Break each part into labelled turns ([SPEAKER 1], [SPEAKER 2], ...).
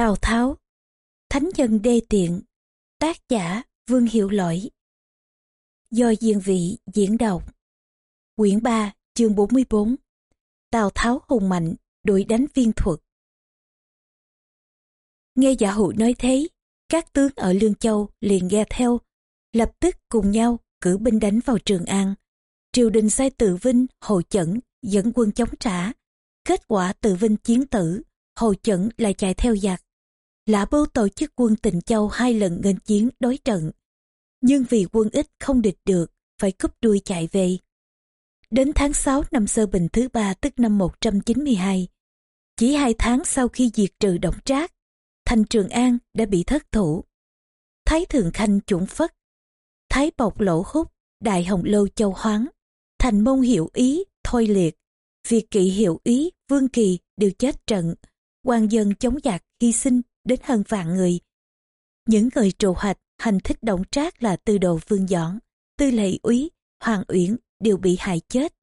[SPEAKER 1] Tào Tháo. Thánh nhân đê tiện. Tác giả Vương Hiệu Lỗi. Do Diên Vị diễn đọc. Quyển 3 chương 44 Tào Tháo hùng mạnh đuổi đánh viên thuật. Nghe giả hụ nói thế các tướng ở Lương Châu liền nghe theo lập tức cùng nhau cử binh đánh vào Trường An. Triều đình sai Tự Vinh, Hồ Chẩn dẫn quân chống trả. Kết quả Tự Vinh chiến tử Hồ Chẩn lại chạy theo giặc. Lã Bưu tổ chức quân Tịnh Châu hai lần nghênh chiến đối trận. Nhưng vì quân ít không địch được, phải cúp đuôi chạy về. Đến tháng 6 năm Sơ Bình thứ ba tức năm 192, chỉ hai tháng sau khi diệt trừ Động Trác, thành Trường An đã bị thất thủ. Thái Thượng Khanh chuẩn phất, Thái Bộc Lỗ Húc, Đại Hồng Lâu Châu Hoáng, Thành Môn Hiệu Ý, Thôi Liệt, Việt Kỵ Hiệu Ý, Vương Kỳ đều chết trận, quan dân chống giặc hy sinh đến hơn vạn người. Những người trù hoạch hành thích động trác là tư đồ vương dõn, tư lệ úy, hoàng uyển đều bị hại chết.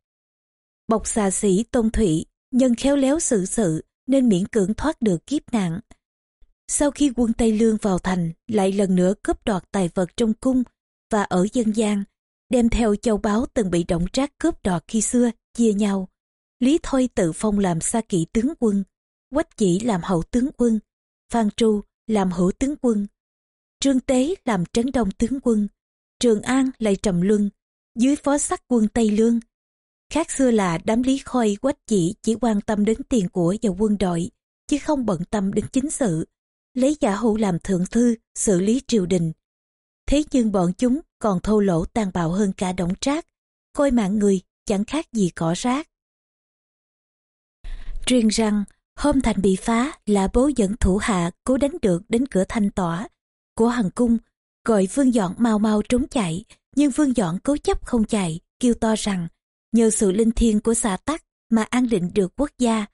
[SPEAKER 1] Bọc xà sĩ Tôn Thụy, nhân khéo léo xử sự nên miễn cưỡng thoát được kiếp nạn. Sau khi quân Tây Lương vào thành, lại lần nữa cướp đoạt tài vật trong cung và ở dân gian, đem theo châu báu từng bị động trác cướp đoạt khi xưa, chia nhau. Lý Thôi tự phong làm xa kỵ tướng quân, Quách chỉ làm hậu tướng quân, Phan Tru làm hữu tướng quân, Trương Tế làm trấn đông tướng quân, Trường An lại trầm luân, dưới phó sắc quân Tây Lương. Khác xưa là đám lý khôi quách chỉ chỉ quan tâm đến tiền của và quân đội, chứ không bận tâm đến chính sự, lấy giả hữu làm thượng thư, xử lý triều đình. Thế nhưng bọn chúng còn thô lỗ tàn bạo hơn cả đổng trác, coi mạng người chẳng khác gì cỏ rác. Truyền rằng Hôm thành bị phá là bố dẫn thủ hạ cố đánh được đến cửa thanh tỏa của hoàng cung, gọi vương dọn mau mau trốn chạy, nhưng vương dọn cố chấp không chạy, kêu to rằng nhờ sự linh thiêng của xà tắc mà an định được quốc gia.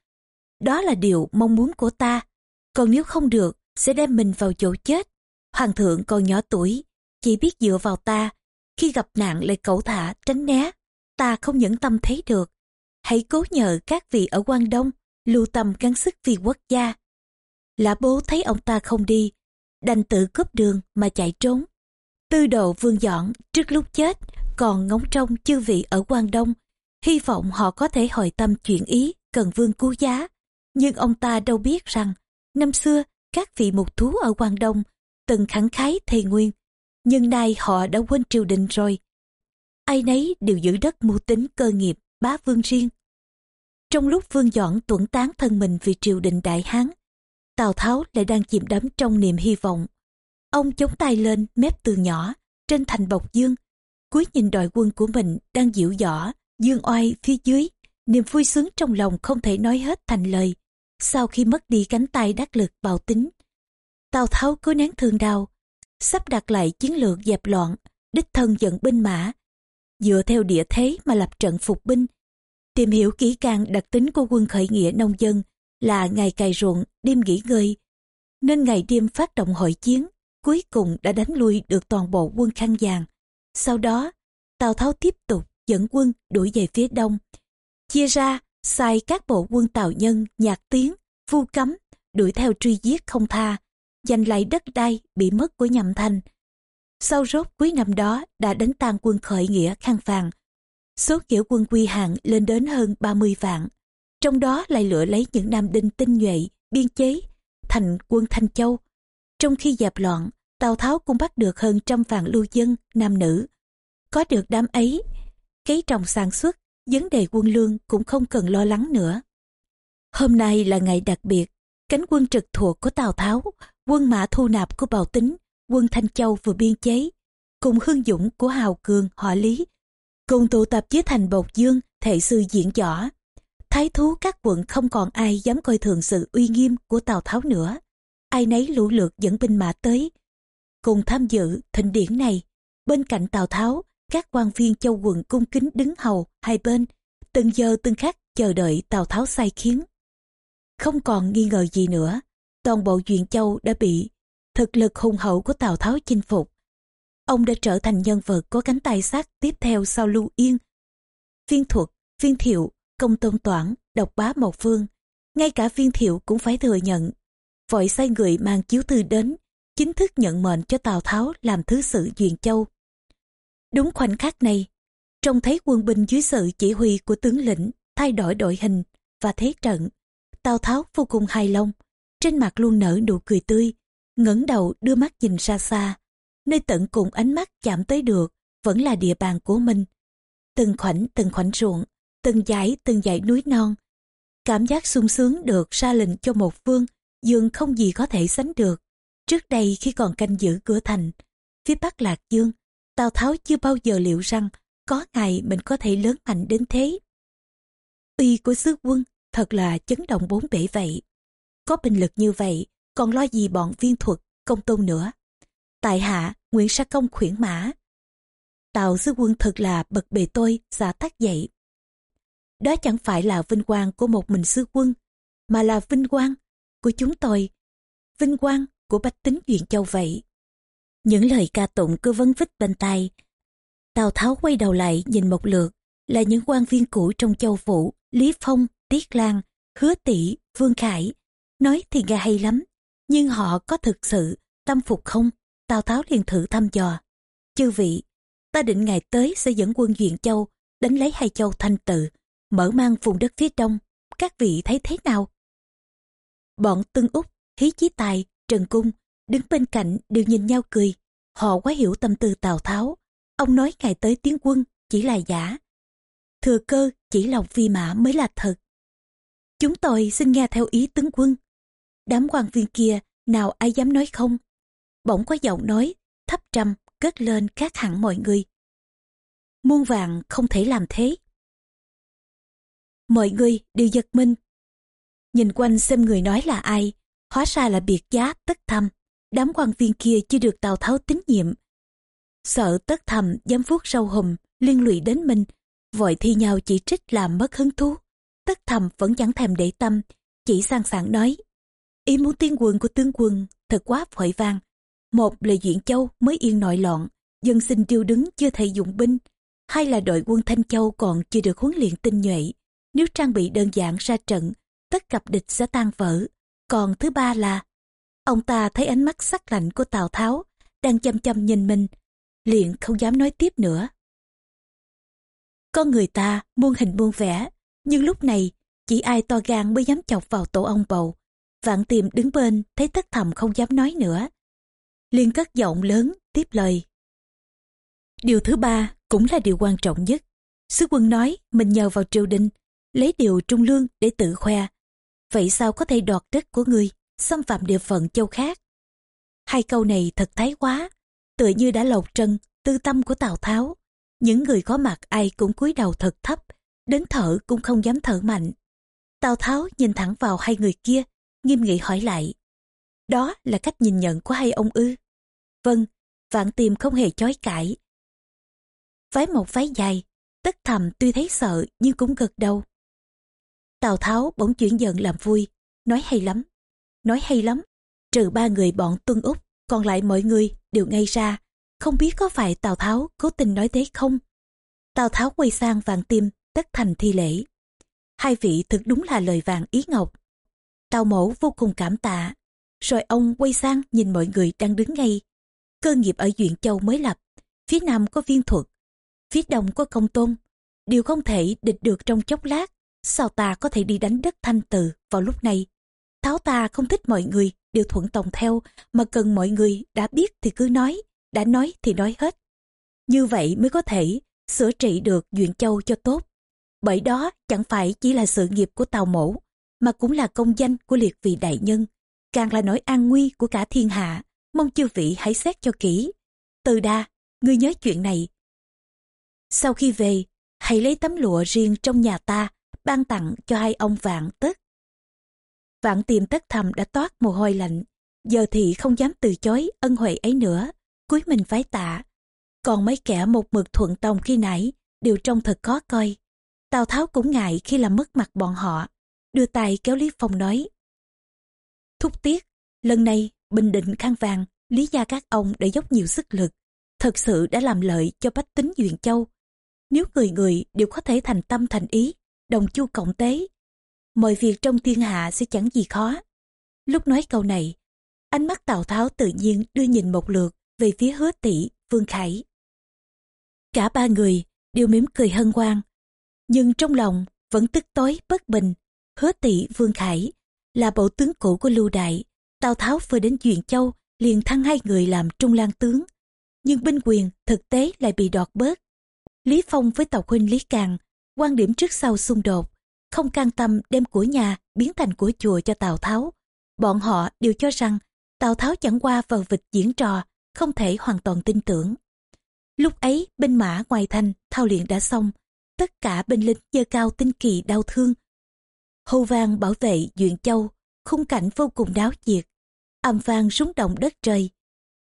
[SPEAKER 1] Đó là điều mong muốn của ta, còn nếu không được sẽ đem mình vào chỗ chết. Hoàng thượng còn nhỏ tuổi, chỉ biết dựa vào ta, khi gặp nạn lại cẩu thả tránh né, ta không những tâm thấy được. Hãy cố nhờ các vị ở quan Đông lưu tâm gắng sức vì quốc gia. Lã bố thấy ông ta không đi, đành tự cướp đường mà chạy trốn. Tư đồ vương dọn trước lúc chết còn ngóng trông chư vị ở quan Đông, hy vọng họ có thể hồi tâm chuyện ý cần vương cứu giá. Nhưng ông ta đâu biết rằng, năm xưa các vị mục thú ở quan Đông từng khẳng khái thề nguyên, nhưng nay họ đã quên triều đình rồi. Ai nấy đều giữ đất mưu tính cơ nghiệp bá vương riêng trong lúc Vương Doãn tuẫn tán thân mình vì triều đình Đại Hán, Tào Tháo lại đang chìm đắm trong niềm hy vọng. Ông chống tay lên mép tường nhỏ, trên thành bọc dương, cuối nhìn đội quân của mình đang dịu dõ, dương oai phía dưới, niềm vui sướng trong lòng không thể nói hết thành lời. Sau khi mất đi cánh tay đắc lực bào tính, Tào Tháo cố nén thương đau, sắp đặt lại chiến lược dẹp loạn, đích thân dẫn binh mã, dựa theo địa thế mà lập trận phục binh, Tìm hiểu kỹ càng đặc tính của quân khởi nghĩa nông dân là ngày cày ruộng, đêm nghỉ ngơi. Nên ngày đêm phát động hội chiến, cuối cùng đã đánh lui được toàn bộ quân khăn vàng. Sau đó, Tào Tháo tiếp tục dẫn quân đuổi về phía đông. Chia ra, sai các bộ quân Tào Nhân, Nhạc Tiến, Vu Cấm, đuổi theo truy giết không tha, giành lại đất đai bị mất của Nhậm thành Sau rốt cuối năm đó đã đánh tan quân khởi nghĩa khăn vàng, Số nghĩa quân quy hạng lên đến hơn 30 vạn. Trong đó lại lựa lấy những nam đinh tinh nhuệ, biên chế, thành quân Thanh Châu. Trong khi dẹp loạn, Tào Tháo cũng bắt được hơn trăm vạn lưu dân, nam nữ. Có được đám ấy, cấy trồng sản xuất, vấn đề quân lương cũng không cần lo lắng nữa. Hôm nay là ngày đặc biệt, cánh quân trực thuộc của Tào Tháo, quân mã thu nạp của Bào Tính, quân Thanh Châu vừa biên chế, cùng hương dũng của Hào Cường, họ Lý cùng tụ tập dưới thành bột dương thệ sư diễn võ. Thái thú các quận không còn ai dám coi thường sự uy nghiêm của tào tháo nữa. Ai nấy lũ lượt dẫn binh mã tới. Cùng tham dự thịnh điển này, bên cạnh tào tháo, các quan viên châu quận cung kính đứng hầu hai bên, từng giờ từng khắc chờ đợi tào tháo sai khiến. Không còn nghi ngờ gì nữa, toàn bộ duyện châu đã bị thực lực hùng hậu của tào tháo chinh phục ông đã trở thành nhân vật có cánh tay sát tiếp theo sau Lưu Yên. Viên thuật, viên thiệu, công tôn toản, độc bá một vương Ngay cả viên thiệu cũng phải thừa nhận. vội sai người mang chiếu thư đến, chính thức nhận mệnh cho Tào Tháo làm thứ sự Duyện Châu. Đúng khoảnh khắc này, trông thấy quân binh dưới sự chỉ huy của tướng lĩnh thay đổi đội hình và thế trận. Tào Tháo vô cùng hài lòng, trên mặt luôn nở nụ cười tươi, ngẩng đầu đưa mắt nhìn xa xa, nơi tận cùng ánh mắt chạm tới được vẫn là địa bàn của mình. Từng khoảnh từng khoảnh ruộng, từng dải từng dải núi non. Cảm giác sung sướng được ra lệnh cho một vương, dương không gì có thể sánh được. Trước đây khi còn canh giữ cửa thành, phía bắc Lạc Dương, Tào Tháo chưa bao giờ liệu rằng có ngày mình có thể lớn mạnh đến thế. Uy của sứ quân thật là chấn động bốn bể vậy. Có binh lực như vậy, còn lo gì bọn viên thuật, công tôn nữa. Tại hạ, Nguyễn Sa Công khuyển mã. Tào sứ quân thật là bậc bề tôi, giả tác dậy. Đó chẳng phải là vinh quang của một mình sứ quân, mà là vinh quang của chúng tôi. Vinh quang của bách tính Duyện Châu vậy. Những lời ca tụng cứ vấn vít bên tai. Tào Tháo quay đầu lại nhìn một lượt, là những quan viên cũ trong châu phủ, Lý Phong, Tiết Lan, Hứa Tỷ, Vương Khải. Nói thì nghe hay lắm, nhưng họ có thực sự tâm phục không? Tào Tháo liền thử thăm dò. Chư vị, ta định ngày tới sẽ dẫn quân Duyện Châu, đánh lấy hai châu thanh tự, mở mang vùng đất phía đông. Các vị thấy thế nào? Bọn Tương Úc, Hí Chí Tài, Trần Cung, đứng bên cạnh đều nhìn nhau cười. Họ quá hiểu tâm tư Tào Tháo. Ông nói ngày tới tiến quân chỉ là giả. Thừa cơ chỉ lòng phi mã mới là thật. Chúng tôi xin nghe theo ý tướng quân. Đám quan viên kia nào ai dám nói không? Bỗng có giọng nói, thấp trầm, cất lên khác hẳn mọi người. Muôn vàng không thể làm thế. Mọi người đều giật mình. Nhìn quanh xem người nói là ai, hóa ra là biệt giá tất thầm. Đám quan viên kia chưa được Tào Tháo tín nhiệm. Sợ tất thầm dám vuốt râu hùm, liên lụy đến mình, vội thi nhau chỉ trích làm mất hứng thú. Tất thầm vẫn chẳng thèm để tâm, chỉ sang sảng nói. Ý muốn tiên quân của tướng quân thật quá vội vang. Một là Duyện Châu mới yên nội loạn, dân sinh tiêu đứng chưa thể dụng binh. Hai là đội quân Thanh Châu còn chưa được huấn luyện tinh nhuệ. Nếu trang bị đơn giản ra trận, tất gặp địch sẽ tan vỡ. Còn thứ ba là, ông ta thấy ánh mắt sắc lạnh của Tào Tháo đang chăm chăm nhìn mình, liền không dám nói tiếp nữa. Con người ta muôn hình muôn vẻ, nhưng lúc này chỉ ai to gan mới dám chọc vào tổ ông bầu. Vạn tiềm đứng bên thấy tất thầm không dám nói nữa liền cất giọng lớn tiếp lời. Điều thứ ba cũng là điều quan trọng nhất. Sứ quân nói mình nhờ vào triều đình, lấy điều trung lương để tự khoe. Vậy sao có thể đoạt đất của người, xâm phạm địa phận châu khác? Hai câu này thật thái quá, tựa như đã lột trần tư tâm của Tào Tháo. Những người có mặt ai cũng cúi đầu thật thấp, đến thở cũng không dám thở mạnh. Tào Tháo nhìn thẳng vào hai người kia, nghiêm nghị hỏi lại. Đó là cách nhìn nhận của hai ông ư? Vâng, vạn tìm không hề chối cãi. Phái một phái dài, tất thầm tuy thấy sợ nhưng cũng gật đầu. Tào Tháo bỗng chuyển giận làm vui, nói hay lắm, nói hay lắm. Trừ ba người bọn tuân úc, còn lại mọi người đều ngay ra, không biết có phải Tào Tháo cố tình nói thế không? Tào Tháo quay sang vạn tim, tất thành thi lễ. Hai vị thực đúng là lời vàng ý ngọc. Tào mẫu vô cùng cảm tạ. Rồi ông quay sang nhìn mọi người đang đứng ngay. Cơ nghiệp ở Duyện Châu mới lập. Phía nam có viên thuật. Phía đông có công tôn. Điều không thể địch được trong chốc lát. Sao ta có thể đi đánh đất thanh từ vào lúc này? Tháo ta không thích mọi người đều thuận tòng theo mà cần mọi người đã biết thì cứ nói đã nói thì nói hết. Như vậy mới có thể sửa trị được Duyện Châu cho tốt. Bởi đó chẳng phải chỉ là sự nghiệp của Tào Mổ, mà cũng là công danh của liệt vị đại nhân, càng là nỗi an nguy của cả thiên hạ. Mong chư vị hãy xét cho kỹ. Từ đa, ngươi nhớ chuyện này. Sau khi về, hãy lấy tấm lụa riêng trong nhà ta, ban tặng cho hai ông vạn tất. Vạn tìm tất thầm đã toát mồ hôi lạnh, giờ thì không dám từ chối ân huệ ấy nữa cúi mình vái tạ. Còn mấy kẻ một mực thuận tòng khi nãy đều trông thật khó coi. Tào Tháo cũng ngại khi làm mất mặt bọn họ, đưa tay kéo Lý Phong nói. Thúc tiếc, lần này Bình Định khang vàng, lý gia các ông đã dốc nhiều sức lực, thật sự đã làm lợi cho bách tính Duyện Châu. Nếu người người đều có thể thành tâm thành ý, đồng chu cộng tế, mọi việc trong thiên hạ sẽ chẳng gì khó. Lúc nói câu này, ánh mắt Tào Tháo tự nhiên đưa nhìn một lượt về phía hứa tỷ, Vương Khải. Cả ba người đều mỉm cười hân hoan, nhưng trong lòng vẫn tức tối bất bình. Hứa tỷ Vương Khải là bộ tướng cũ của Lưu Đại, Tào Tháo vừa đến Duyện Châu liền thăng hai người làm trung lang tướng. Nhưng binh quyền thực tế lại bị đoạt bớt. Lý Phong với Tào huynh Lý Càng, quan điểm trước sau xung đột, không can tâm đem của nhà biến thành của chùa cho Tào Tháo. Bọn họ đều cho rằng Tào Tháo chẳng qua vào vịt diễn trò, không thể hoàn toàn tin tưởng. Lúc ấy binh mã ngoài thành thao luyện đã xong, tất cả binh lính dơ cao tinh kỳ đau thương. Hô vang bảo vệ Duyện Châu, khung cảnh vô cùng đáo diệt, âm vang rúng động đất trời.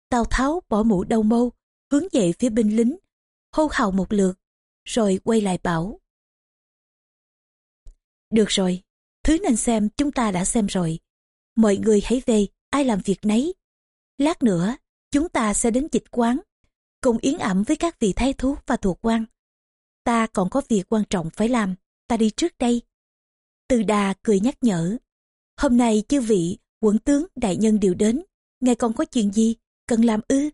[SPEAKER 1] Tào Tháo bỏ mũ đầu mâu, hướng về phía binh lính, hô hào một lượt, rồi quay lại bảo. Được rồi, thứ nên xem chúng ta đã xem rồi. Mọi người hãy về, ai làm việc nấy. Lát nữa, chúng ta sẽ đến dịch quán, cùng yến ẩm với các vị thái thú và thuộc quan. Ta còn có việc quan trọng phải làm, ta đi trước đây. Từ đà cười nhắc nhở. Hôm nay chư vị, quận tướng, đại nhân đều đến. Ngài còn có chuyện gì, cần làm ư?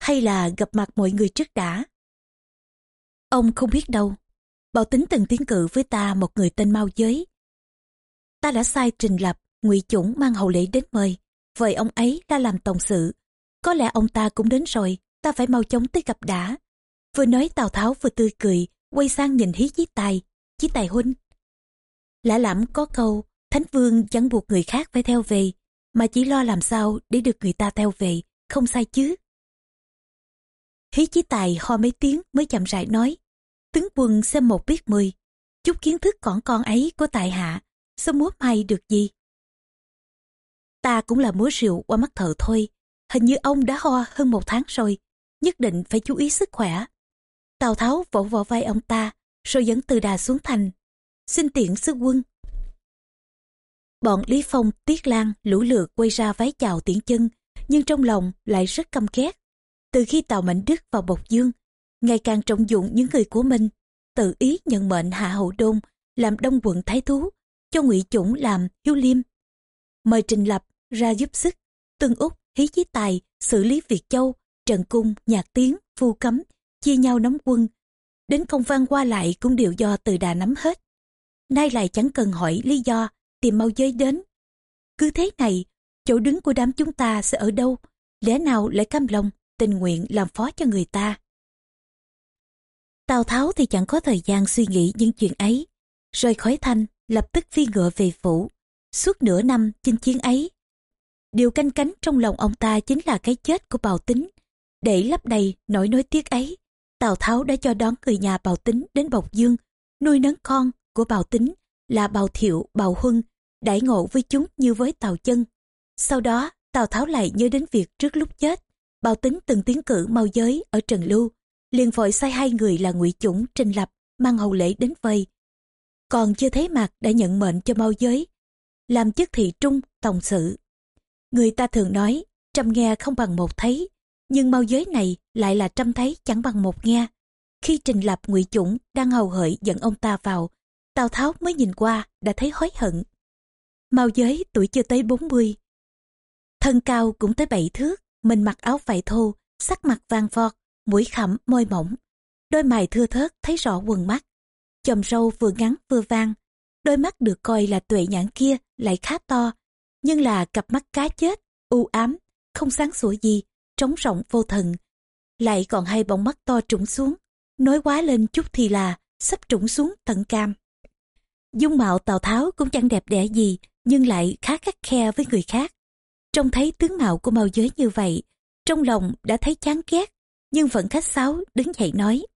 [SPEAKER 1] Hay là gặp mặt mọi người trước đã? Ông không biết đâu. Bảo tính từng tiến cử với ta một người tên Mao Giới. Ta đã sai trình lập, ngụy chủng mang hậu lễ đến mời. vậy ông ấy đã làm tổng sự. Có lẽ ông ta cũng đến rồi, ta phải mau chóng tới gặp đã. Vừa nói Tào Tháo vừa tươi cười, quay sang nhìn hí chí tài, chí tài huynh. Lã lẫm có câu, Thánh Vương chẳng buộc người khác phải theo về, mà chỉ lo làm sao để được người ta theo về, không sai chứ. Hí chí tài ho mấy tiếng mới chậm rãi nói, tướng quân xem một biết mười, chút kiến thức còn con ấy của tài hạ, sao múa may được gì. Ta cũng là múa rượu qua mắt thợ thôi, hình như ông đã ho hơn một tháng rồi, nhất định phải chú ý sức khỏe. Tào Tháo vỗ vỗ vai ông ta, rồi dẫn từ đà xuống thành. Xin tiện sư quân. Bọn Lý Phong, Tiết Lan, lũ lượt quay ra vái chào tiễn chân, nhưng trong lòng lại rất căm ghét. Từ khi Tào Mạnh Đức vào Bộc Dương, ngày càng trọng dụng những người của mình, tự ý nhận mệnh Hạ Hậu Đôn làm đông quận Thái Thú, cho ngụy Chủng làm Hiếu Liêm. Mời Trình Lập ra giúp sức, Tương Úc, Hí Chí Tài xử lý Việt Châu, Trần Cung, Nhạc Tiến, Phu Cấm, chia nhau nắm quân. Đến công văn qua lại cũng đều do từ đà nắm hết. Nay lại chẳng cần hỏi lý do, tìm mau giới đến. Cứ thế này, chỗ đứng của đám chúng ta sẽ ở đâu? Lẽ nào lại cam lòng, tình nguyện làm phó cho người ta? Tào Tháo thì chẳng có thời gian suy nghĩ những chuyện ấy. Rời khỏi Thanh lập tức phi ngựa về phủ. Suốt nửa năm chinh chiến ấy, điều canh cánh trong lòng ông ta chính là cái chết của bào tính. Để lấp đầy nỗi nối tiếc ấy, Tào Tháo đã cho đón người nhà bào tính đến Bộc Dương, nuôi nấng con của bào tính là bào thiệu, bào huân, đãi ngộ với chúng như với Tào chân. Sau đó, Tào Tháo lại nhớ đến việc trước lúc chết, bao tính từng tiến cử mau giới ở Trần Lưu, liền vội sai hai người là ngụy Chủng, Trình Lập mang hầu lễ đến vây. Còn chưa thấy mặt đã nhận mệnh cho mau giới, làm chức thị trung, tổng sự. Người ta thường nói, trăm nghe không bằng một thấy, nhưng mau giới này lại là trăm thấy chẳng bằng một nghe. Khi Trình Lập ngụy Chủng đang hầu hợi dẫn ông ta vào, Tào Tháo mới nhìn qua đã thấy hối hận. Mau giới tuổi chưa tới 40. Thân cao cũng tới bảy thước, mình mặc áo vải thô, sắc mặt vàng vọt, mũi khẩm, môi mỏng. Đôi mày thưa thớt thấy rõ quần mắt. Chòm râu vừa ngắn vừa vang. Đôi mắt được coi là tuệ nhãn kia lại khá to, nhưng là cặp mắt cá chết, u ám, không sáng sủa gì, trống rộng vô thần. Lại còn hai bóng mắt to trũng xuống, nói quá lên chút thì là sắp trũng xuống tận cam. Dung mạo Tào Tháo cũng chẳng đẹp đẽ gì, nhưng lại khá khắc khe với người khác. Trông thấy tướng mạo của mao giới như vậy, trong lòng đã thấy chán ghét, nhưng vẫn khách sáo đứng dậy nói.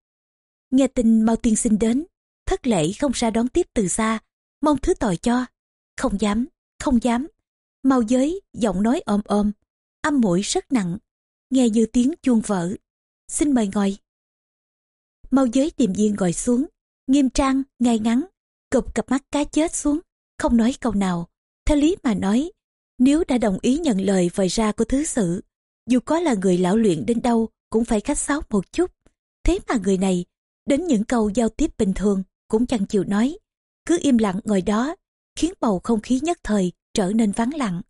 [SPEAKER 1] Nghe tin mau tiên sinh đến, thất lễ không ra đón tiếp từ xa, mong thứ tội cho. Không dám, không dám. Mau giới, giọng nói ôm ôm, âm mũi rất nặng, nghe như tiếng chuông vỡ. Xin mời ngồi. Mau giới điềm nhiên ngồi xuống, nghiêm trang, ngay ngắn, cụp cặp mắt cá chết xuống, không nói câu nào. Theo lý mà nói, nếu đã đồng ý nhận lời vời ra của thứ sự, dù có là người lão luyện đến đâu cũng phải khách sáo một chút. Thế mà người này, đến những câu giao tiếp bình thường cũng chẳng chịu nói. Cứ im lặng ngồi đó, khiến bầu không khí nhất thời trở nên vắng lặng.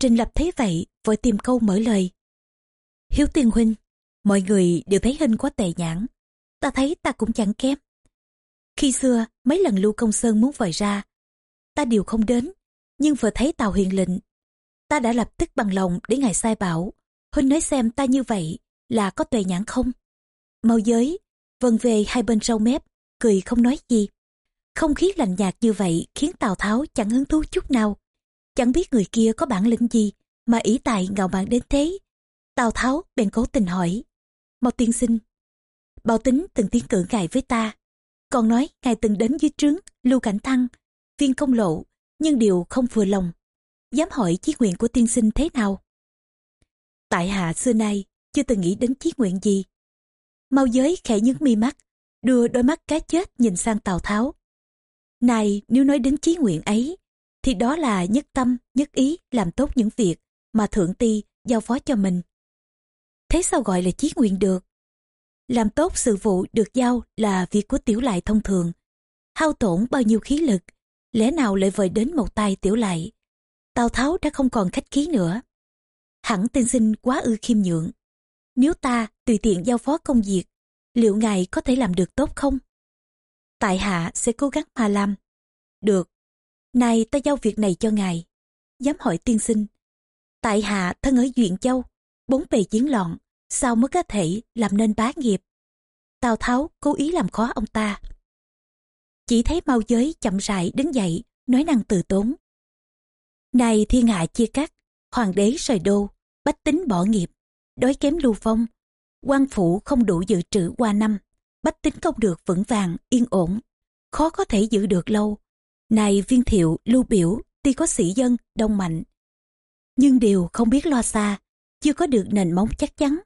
[SPEAKER 1] Trình Lập thấy vậy, vội tìm câu mở lời. Hiếu tiên huynh, mọi người đều thấy hình quá tệ nhãn. Ta thấy ta cũng chẳng kém. Khi xưa, mấy lần Lưu Công Sơn muốn vời ra, ta đều không đến, nhưng vừa thấy tàu Huyền lệnh, ta đã lập tức bằng lòng để ngài sai bảo. Huynh nói xem ta như vậy là có tuệ nhãn không? Mau giới, vần về hai bên râu mép, cười không nói gì. Không khí lạnh nhạt như vậy khiến Tào Tháo chẳng hứng thú chút nào. Chẳng biết người kia có bản lĩnh gì mà ý tài ngạo mạn đến thế. Tào Tháo bèn cố tình hỏi. Mau tiên sinh. Bảo tính từng tiến cử ngài với ta. Còn nói ngài từng đến dưới trướng, lưu cảnh thăng, viên công lộ, nhưng điều không vừa lòng. Dám hỏi chí nguyện của tiên sinh thế nào? Tại hạ xưa nay chưa từng nghĩ đến chí nguyện gì. Mau giới khẽ nhướng mi mắt, đưa đôi mắt cá chết nhìn sang Tào Tháo. Này, nếu nói đến chí nguyện ấy, thì đó là nhất tâm, nhất ý làm tốt những việc mà Thượng Ti giao phó cho mình. Thế sao gọi là chí nguyện được? Làm tốt sự vụ được giao là việc của tiểu lại thông thường. Hao tổn bao nhiêu khí lực, lẽ nào lại vời đến một tay tiểu lại. Tào Tháo đã không còn khách khí nữa. Hẳn tiên sinh quá ư khiêm nhượng. Nếu ta tùy tiện giao phó công việc, liệu ngài có thể làm được tốt không? Tại hạ sẽ cố gắng mà làm. Được. nay ta giao việc này cho ngài. Dám hỏi tiên sinh. Tại hạ thân ở Duyện Châu, bốn bề chiến loạn, sao mới có thể làm nên bá nghiệp? Tào Tháo cố ý làm khó ông ta. Chỉ thấy mau giới chậm rãi đứng dậy, nói năng từ tốn. Này thiên hạ chia cắt, hoàng đế rời đô, bách tính bỏ nghiệp, đói kém lưu phong, quan phủ không đủ dự trữ qua năm, bách tính không được vững vàng, yên ổn, khó có thể giữ được lâu. Này viên thiệu, lưu biểu, tuy có sĩ dân, đông mạnh, nhưng đều không biết lo xa, chưa có được nền móng chắc chắn.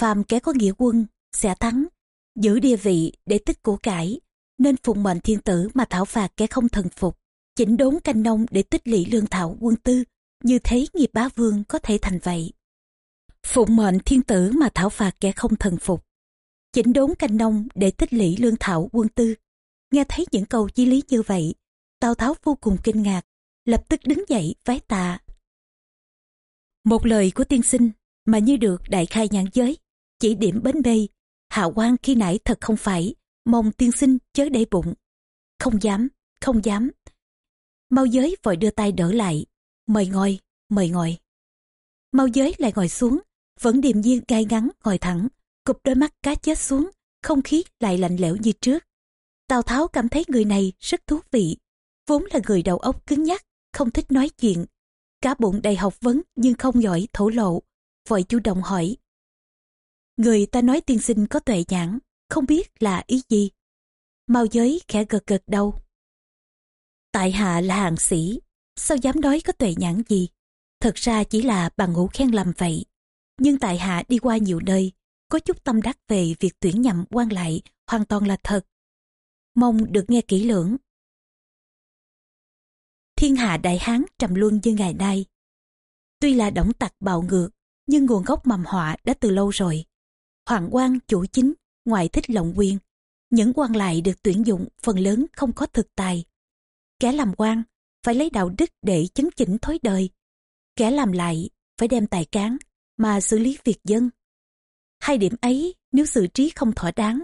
[SPEAKER 1] Phàm kẻ có nghĩa quân, sẽ thắng, giữ địa vị để tích của cải, nên phụng mệnh thiên tử mà thảo phạt kẻ không thần phục, chỉnh đốn canh nông để tích lũy lương thảo quân tư, như thế nghiệp bá vương có thể thành vậy. Phụng mệnh thiên tử mà thảo phạt kẻ không thần phục, chỉnh đốn canh nông để tích lũy lương thảo quân tư. Nghe thấy những câu chí lý như vậy, Tào Tháo vô cùng kinh ngạc, lập tức đứng dậy vái tạ. Một lời của tiên sinh mà như được đại khai nhãn giới, chỉ điểm bến bê, hạ quan khi nãy thật không phải, mong tiên sinh chớ để bụng. Không dám, không dám. Mau giới vội đưa tay đỡ lại, mời ngồi, mời ngồi. Mau giới lại ngồi xuống, vẫn điềm nhiên gai ngắn ngồi thẳng, cụp đôi mắt cá chết xuống, không khí lại lạnh lẽo như trước. Tào Tháo cảm thấy người này rất thú vị, vốn là người đầu óc cứng nhắc, không thích nói chuyện. Cả bụng đầy học vấn nhưng không giỏi thổ lộ, vội chủ động hỏi. Người ta nói tiên sinh có tuệ nhãn, không biết là ý gì. Mao giới khẽ gật gật đầu. Tại hạ là hạng sĩ, sao dám nói có tuệ nhãn gì? Thật ra chỉ là bằng ngũ khen làm vậy. Nhưng tại hạ đi qua nhiều nơi, có chút tâm đắc về việc tuyển nhậm quan lại hoàn toàn là thật. Mong được nghe kỹ lưỡng. Thiên hạ đại hán trầm luân như ngày nay. Tuy là đổng tặc bạo ngược, nhưng nguồn gốc mầm họa đã từ lâu rồi. Hoàng quan chủ chính, ngoại thích lộng quyền. Những quan lại được tuyển dụng phần lớn không có thực tài. Kẻ làm quan phải lấy đạo đức để chấn chỉnh thói đời. Kẻ làm lại phải đem tài cán mà xử lý việc dân. Hai điểm ấy nếu xử trí không thỏa đáng,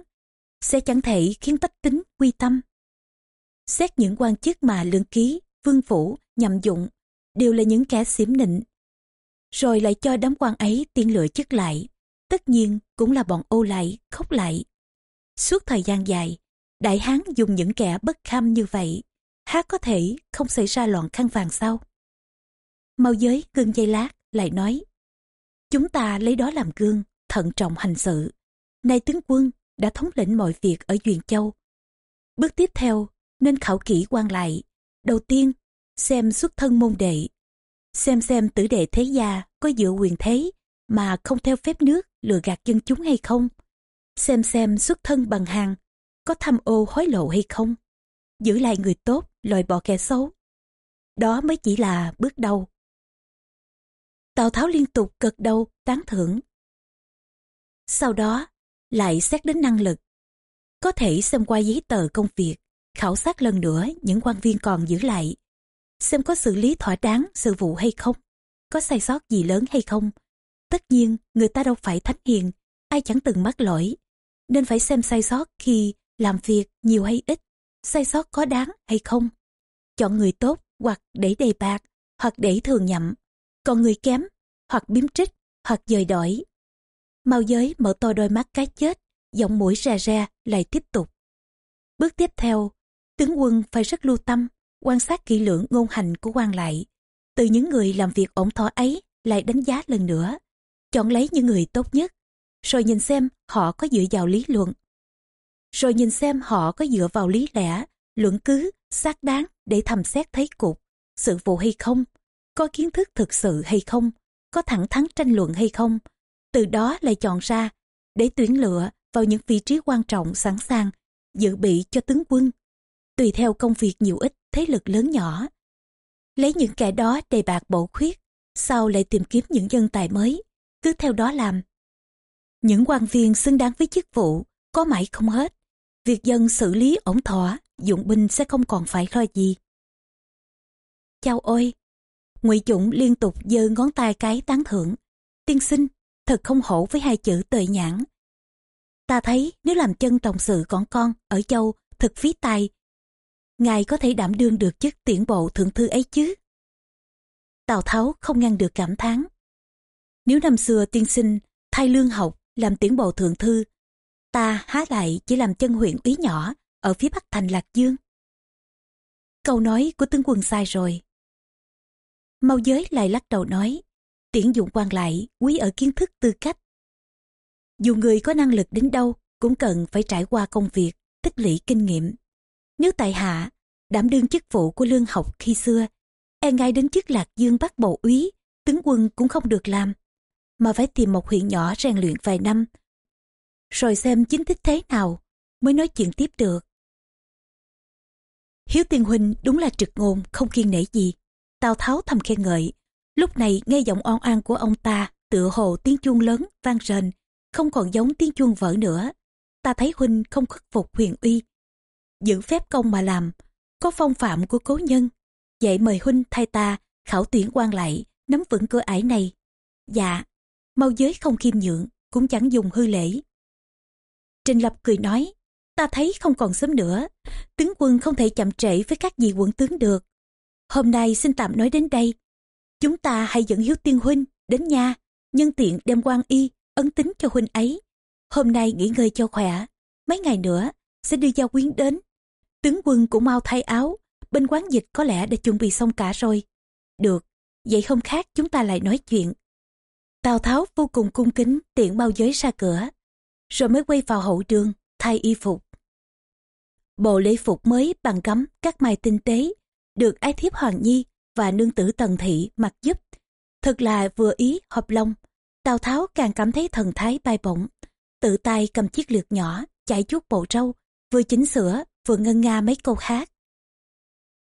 [SPEAKER 1] sẽ chẳng thể khiến tách tính quy tâm. Xét những quan chức mà lương ký, vương phủ, nhậm dụng đều là những kẻ xiểm nịnh. Rồi lại cho đám quan ấy tiên lựa chức lại, tất nhiên cũng là bọn ô lại, khóc lại. Suốt thời gian dài, Đại Hán dùng những kẻ bất kham như vậy, há có thể không xảy ra loạn khăn vàng sao? Mau giới gương dây lát, lại nói, chúng ta lấy đó làm gương, thận trọng hành sự. Nay tướng quân đã thống lĩnh mọi việc ở Duyện Châu. Bước tiếp theo nên khảo kỹ quan lại. Đầu tiên, xem xuất thân môn đệ. Xem xem tử đệ thế gia có dựa quyền thế mà không theo phép nước lừa gạt dân chúng hay không. Xem xem xuất thân bằng hàng có tham ô hối lộ hay không. Giữ lại người tốt, loại bỏ kẻ xấu. Đó mới chỉ là bước đầu. Tào Tháo liên tục gật đầu, tán thưởng. Sau đó, lại xét đến năng lực. Có thể xem qua giấy tờ công việc, khảo sát lần nữa những quan viên còn giữ lại. Xem có xử lý thỏa đáng sự vụ hay không. có sai sót gì lớn hay không. Tất nhiên, người ta đâu phải thánh hiền, ai chẳng từng mắc lỗi. Nên phải xem sai sót khi làm việc nhiều hay ít, sai sót có đáng hay không. Chọn người tốt hoặc để đề bạc, hoặc để thường nhậm. Còn người kém, hoặc biếm trích, hoặc dời đổi. Mau giới mở to đôi mắt cái chết, giọng mũi ra ra lại tiếp tục. Bước tiếp theo, tướng quân phải rất lưu tâm, quan sát kỹ lưỡng ngôn hành của quan lại. Từ những người làm việc ổn thỏa ấy lại đánh giá lần nữa. Chọn lấy những người tốt nhất, rồi nhìn xem họ có dựa vào lý luận. Rồi nhìn xem họ có dựa vào lý lẽ, luận cứ, xác đáng để thầm xét thấy cục, sự vụ hay không, có kiến thức thực sự hay không, có thẳng thắn tranh luận hay không. Từ đó lại chọn ra để tuyển lựa vào những vị trí quan trọng sẵn sàng dự bị cho tướng quân. Tùy theo công việc nhiều ít, thế lực lớn nhỏ. Lấy những kẻ đó đề bạc bổ khuyết, sau lại tìm kiếm những dân tài mới, cứ theo đó làm. Những quan viên xứng đáng với chức vụ, có mãi không hết. Việc dân xử lý ổn thỏa, dụng binh sẽ không còn phải lo gì. Chào ôi! ngụy Dũng liên tục giơ ngón tay cái tán thưởng. Tiên sinh, thật không hổ với hai chữ tệ nhãn. Ta thấy nếu làm chân trọng sự còn con ở châu thực phí tài, ngài có thể đảm đương được chức tiễn bộ thượng thư ấy chứ. Tào Tháo không ngăn được cảm thán. Nếu năm xưa tiên sinh thay lương học làm tiến bộ thượng thư, ta há lại chỉ làm chân huyện úy nhỏ ở phía bắc thành Lạc Dương. Câu nói của tướng quân sai rồi. Mau giới lại lắc đầu nói, tiễn dụng quan lại quý ở kiến thức tư cách. Dù người có năng lực đến đâu cũng cần phải trải qua công việc, tích lũy kinh nghiệm. Nếu tại hạ đảm đương chức vụ của lương học khi xưa, e ngay đến chức lạc dương bắt bộ úy, tướng quân cũng không được làm, mà phải tìm một huyện nhỏ rèn luyện vài năm, rồi xem chính thích thế nào mới nói chuyện tiếp được. Hiếu tiên huynh đúng là trực ngôn, không kiên nể gì. Tào Tháo thầm khen ngợi. Lúc này nghe giọng oan an của ông ta, tựa hồ tiếng chuông lớn, vang rền, không còn giống tiếng chuông vỡ nữa. Ta thấy huynh không khuất phục huyền uy. Giữ phép công mà làm, có phong phạm của cố nhân. Vậy mời huynh thay ta, khảo tuyển quan lại, nắm vững cửa ải này. Dạ, mau giới không khiêm nhượng, cũng chẳng dùng hư lễ. Trình Lập cười nói, ta thấy không còn sớm nữa, tướng quân không thể chậm trễ với các vị quận tướng được. Hôm nay xin tạm nói đến đây. Chúng ta hãy dẫn Hiếu Tiên Huynh đến nhà, nhân tiện đem quan y, ấn tính cho Huynh ấy. Hôm nay nghỉ ngơi cho khỏe, mấy ngày nữa sẽ đưa giao quyến đến. Tướng quân cũng mau thay áo, bên quán dịch có lẽ đã chuẩn bị xong cả rồi. Được, vậy không khác chúng ta lại nói chuyện. Tào Tháo vô cùng cung kính tiện bao giới ra cửa, rồi mới quay vào hậu đường, thay y phục. Bộ lễ phục mới bằng gấm, các mài tinh tế, được ái thiếp Hoàng Nhi và nương tử Tần Thị mặc giúp. Thật là vừa ý hợp lông. Tào Tháo càng cảm thấy thần thái bay bổng. Tự tay cầm chiếc lược nhỏ, chải chuốt bộ râu, vừa chỉnh sửa, vừa ngân nga mấy câu hát.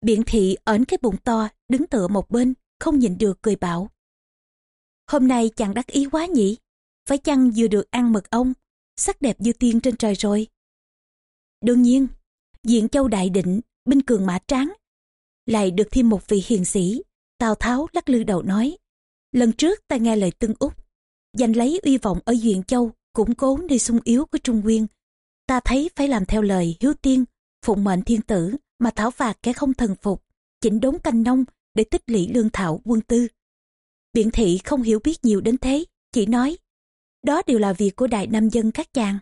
[SPEAKER 1] Biện thị ẩn cái bụng to, đứng tựa một bên, không nhìn được cười bảo. Hôm nay chàng đắc ý quá nhỉ, phải chăng vừa được ăn mật ong, sắc đẹp như tiên trên trời rồi. Đương nhiên, diện châu đại định, binh cường mã tráng, lại được thêm một vị hiền sĩ. Tào Tháo lắc lư đầu nói, lần trước ta nghe lời tương Úc, giành lấy uy vọng ở Duyện Châu, củng cố nơi sung yếu của Trung Nguyên. Ta thấy phải làm theo lời hiếu tiên, phụng mệnh thiên tử mà thảo phạt kẻ không thần phục, chỉnh đốn canh nông để tích lũy lương thảo quân tư. Biện thị không hiểu biết nhiều đến thế, chỉ nói, đó đều là việc của đại nam dân các chàng.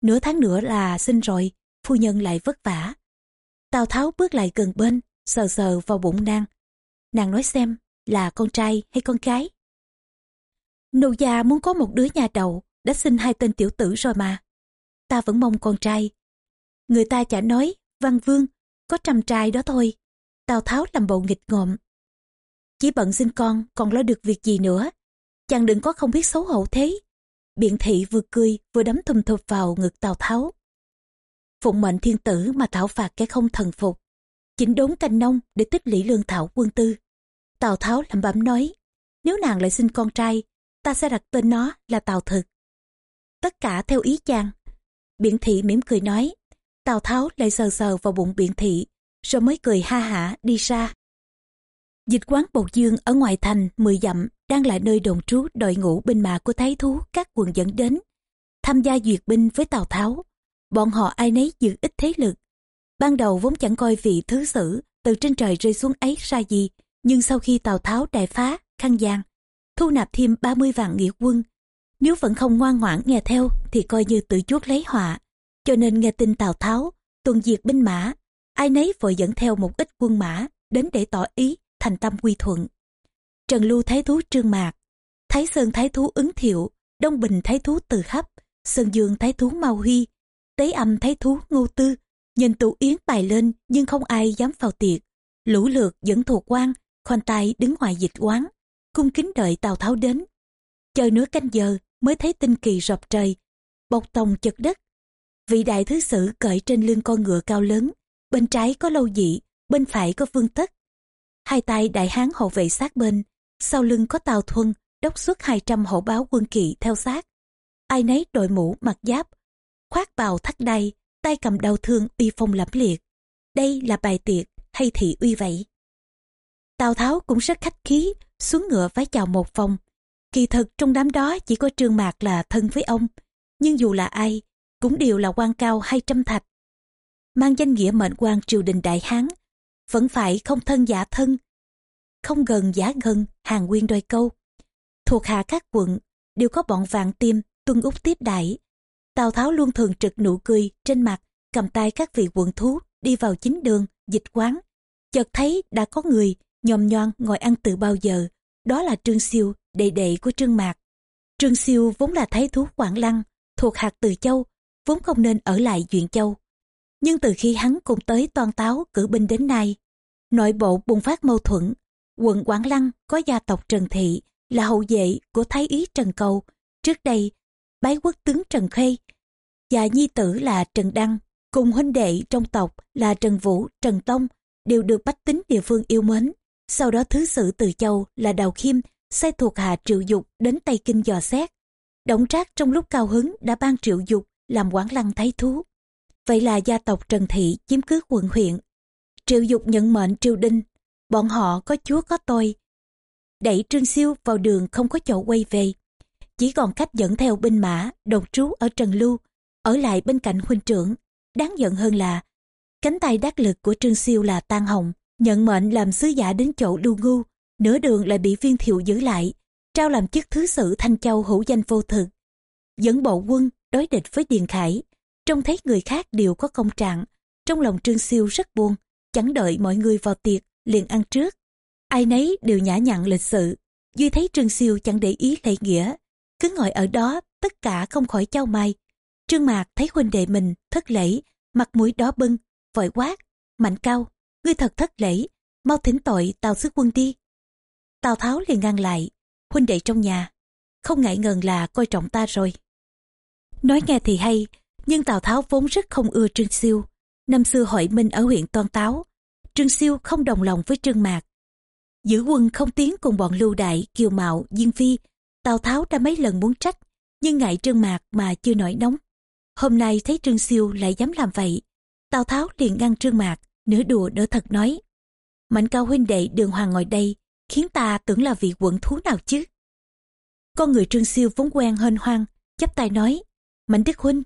[SPEAKER 1] Nửa tháng nữa là sinh rồi, phu nhân lại vất vả. Tào Tháo bước lại gần bên, sờ sờ vào bụng nàng. Nàng nói xem là con trai hay con gái. Nô gia muốn có một đứa nhà đầu, đã sinh hai tên tiểu tử rồi mà. Ta vẫn mong con trai. Người ta chả nói, văn vương, có trăm trai đó thôi. Tào Tháo làm bộ nghịch ngợm. Chỉ bận sinh con, còn lo được việc gì nữa. Chàng đừng có không biết xấu hổ thế. Biện thị vừa cười vừa đấm thùm thụp vào ngực Tào Tháo. Phụng mệnh thiên tử mà thảo phạt cái không thần phục. Chỉnh đốn canh nông để tích lũy lương thảo quân tư. Tào Tháo lẩm bẩm nói, nếu nàng lại sinh con trai, ta sẽ đặt tên nó là Tào Thực. Tất cả theo ý chàng. Biện thị mỉm cười nói, Tào Tháo lại sờ sờ vào bụng biện thị, rồi mới cười ha hả đi ra. Dịch quán Bột Dương ở ngoài thành 10 dặm đang là nơi đồn trú đội ngũ binh mã của Thái Thú các quần dẫn đến. Tham gia duyệt binh với Tào Tháo. Bọn họ ai nấy giữ ít thế lực. Ban đầu vốn chẳng coi vị thứ sử từ trên trời rơi xuống ấy ra gì. Nhưng sau khi Tào Tháo đại phá, khăn giang, thu nạp thêm 30 vạn nghĩa quân. Nếu vẫn không ngoan ngoãn nghe theo thì coi như tự chuốc lấy họa. Cho nên nghe tin Tào Tháo, tuần diệt binh mã, ai nấy vội dẫn theo một ít quân mã đến để tỏ ý thành tâm quy thuận. Trần Lưu Thái Thú Trương Mạc, Thái Sơn Thái Thú Ứng Thiệu, Đông Bình Thái Thú Từ Hấp, Sơn Dương Thái Thú Mao Huy, Tế Âm Thái Thú Ngô Tư, nhìn tụ yến bài lên nhưng không ai dám vào tiệc. Lũ lượt dẫn thuộc quan, khoanh tay đứng ngoài dịch quán, cung kính đợi Tào Tháo đến. Chờ nửa canh giờ mới thấy tinh kỳ rọc trời, bọc tòng chật đất. Vị đại thứ sử cởi trên lưng con ngựa cao lớn, bên trái có lâu dị, bên phải có vương tất, hai tay đại hán hộ vệ sát bên, sau lưng có tàu thuân, đốc xuất 200 hộ báo quân kỵ theo sát. Ai nấy đội mũ mặc giáp, khoác bào thắt đai tay cầm đầu thương uy phong lẫm liệt. Đây là bài tiệc hay thị uy vậy? Tào Tháo cũng rất khách khí, xuống ngựa vái chào một vòng. Kỳ thực trong đám đó chỉ có Trương Mạc là thân với ông, nhưng dù là ai, cũng đều là quan cao 200 thạch. Mang danh nghĩa mệnh quan triều đình Đại Hán, vẫn phải không thân giả thân, không gần giả gần, hàng nguyên đôi câu. Thuộc hạ các quận, đều có bọn vạn tim, tuân úc tiếp đại. Tào Tháo luôn thường trực nụ cười trên mặt, cầm tay các vị quận thú đi vào chính đường, dịch quán. Chợt thấy đã có người nhòm nhoang ngồi ăn từ bao giờ, đó là Trương Siêu, đệ đệ của Trương Mạc. Trương Siêu vốn là thái thú Quảng Lăng, thuộc hạt Từ Châu, vốn không nên ở lại Duyện Châu. Nhưng từ khi hắn cùng tới toàn táo cử binh đến nay, nội bộ bùng phát mâu thuẫn. Quận Quảng Lăng có gia tộc Trần Thị là hậu vệ của Thái ý Trần Cầu. Trước đây, bái quốc tướng Trần Khê và nhi tử là Trần Đăng cùng huynh đệ trong tộc là Trần Vũ, Trần Tông đều được bách tính địa phương yêu mến. Sau đó thứ sử từ châu là Đào Khiêm sai thuộc hạ triệu dục đến Tây Kinh dò xét. Động trác trong lúc cao hứng đã ban triệu dục làm Quảng lăng thái thú. Vậy là gia tộc Trần Thị chiếm cứ quận huyện. Triệu dục nhận mệnh triều đinh, bọn họ có chúa có tôi. Đẩy Trương Siêu vào đường không có chỗ quay về. Chỉ còn cách dẫn theo binh mã, đồn trú ở Trần Lưu, ở lại bên cạnh huynh trưởng. Đáng giận hơn là, cánh tay đắc lực của Trương Siêu là Tan Hồng, nhận mệnh làm sứ giả đến chỗ Lưu Ngu, nửa đường lại bị viên thiệu giữ lại, trao làm chức thứ sử Thanh Châu hữu danh vô thực. Dẫn bộ quân đối địch với Điền Khải, trông thấy người khác đều có công trạng, trong lòng Trương Siêu rất buồn, chẳng đợi mọi người vào tiệc, liền ăn trước. Ai nấy đều nhã nhặn lịch sự, duy thấy Trương Siêu chẳng để ý lễ nghĩa, cứ ngồi ở đó tất cả không khỏi chau mai. Trương Mạc thấy huynh đệ mình thất lễ, mặt mũi đó bưng, vội quát, mạnh cao, ngươi thật thất lễ, mau thỉnh tội Tào Sứ Quân đi. Tào Tháo liền ngăn lại, huynh đệ trong nhà, không ngại ngần là coi trọng ta rồi. Nói nghe thì hay, nhưng Tào Tháo vốn rất không ưa Trương Siêu. Năm xưa hội minh ở huyện Toan Táo, Trương Siêu không đồng lòng với Trương Mạc. Giữ quân không tiến cùng bọn lưu đại, kiều mạo, diên phi, Tào Tháo đã mấy lần muốn trách, nhưng ngại Trương Mạc mà chưa nổi nóng. Hôm nay thấy Trương Siêu lại dám làm vậy. Tào Tháo liền ngăn Trương Mạc, nửa đùa đỡ thật nói. Mạnh cao huynh đệ đường hoàng ngồi đây, khiến ta tưởng là vị quận thú nào chứ. Con người Trương Siêu vốn quen hên hoang, chấp tay nói. Mạnh Đức Huynh,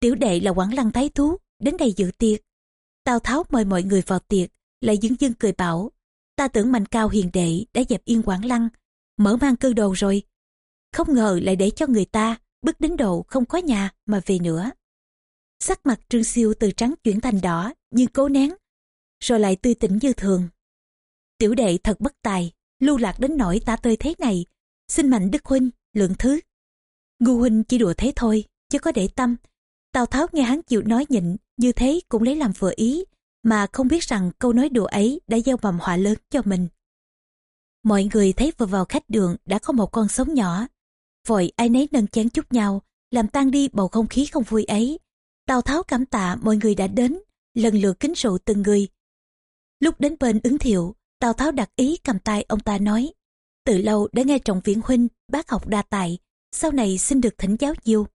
[SPEAKER 1] tiểu đệ là quảng lăng thái thú, đến đây dự tiệc. Tào Tháo mời mọi người vào tiệc, lại dưng dưng cười bảo, ta tưởng mạnh cao hiền đệ đã dẹp yên quảng lăng, mở mang cơ đồ rồi. Không ngờ lại để cho người ta bước đến độ không có nhà mà về nữa. Sắc mặt Trương Siêu từ trắng chuyển thành đỏ, nhưng cố nén, rồi lại tươi tỉnh như thường. Tiểu đệ thật bất tài, lưu lạc đến nỗi ta tơi thế này, xin mạnh đức huynh, lượng thứ. Ngu huynh chỉ đùa thế thôi, chứ có để tâm, Tào Tháo nghe hắn chịu nói nhịn, như thế cũng lấy làm vừa ý, mà không biết rằng câu nói đùa ấy đã gieo mầm họa lớn cho mình. Mọi người thấy vừa vào khách đường đã có một con sống nhỏ. Vội ai nấy nâng chén chúc nhau, làm tan đi bầu không khí không vui ấy. Tào Tháo cảm tạ mọi người đã đến, lần lượt kính rượu từng người. Lúc đến bên ứng thiệu, Tào Tháo đặt ý cầm tay ông ta nói. Từ lâu đã nghe trọng viễn huynh, bác học đa tài, sau này xin được thỉnh giáo nhiều.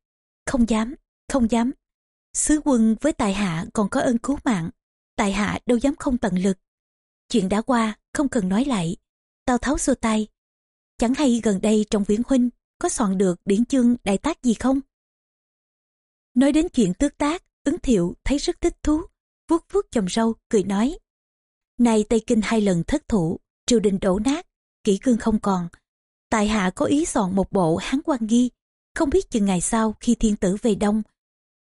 [SPEAKER 1] Không dám, không dám. Sứ quân với tài hạ còn có ơn cứu mạng. Tài hạ đâu dám không tận lực. Chuyện đã qua, không cần nói lại. Tào Tháo xua tay. Chẳng hay gần đây trong viễn huynh có soạn được điển chương đại tác gì không? Nói đến chuyện tước tác, ứng thiệu thấy rất thích thú, vuốt vuốt chồng râu, cười nói. Này Tây Kinh hai lần thất thủ, triều đình đổ nát, kỹ cương không còn. tài hạ có ý soạn một bộ hán quan nghi, không biết chừng ngày sau khi thiên tử về đông,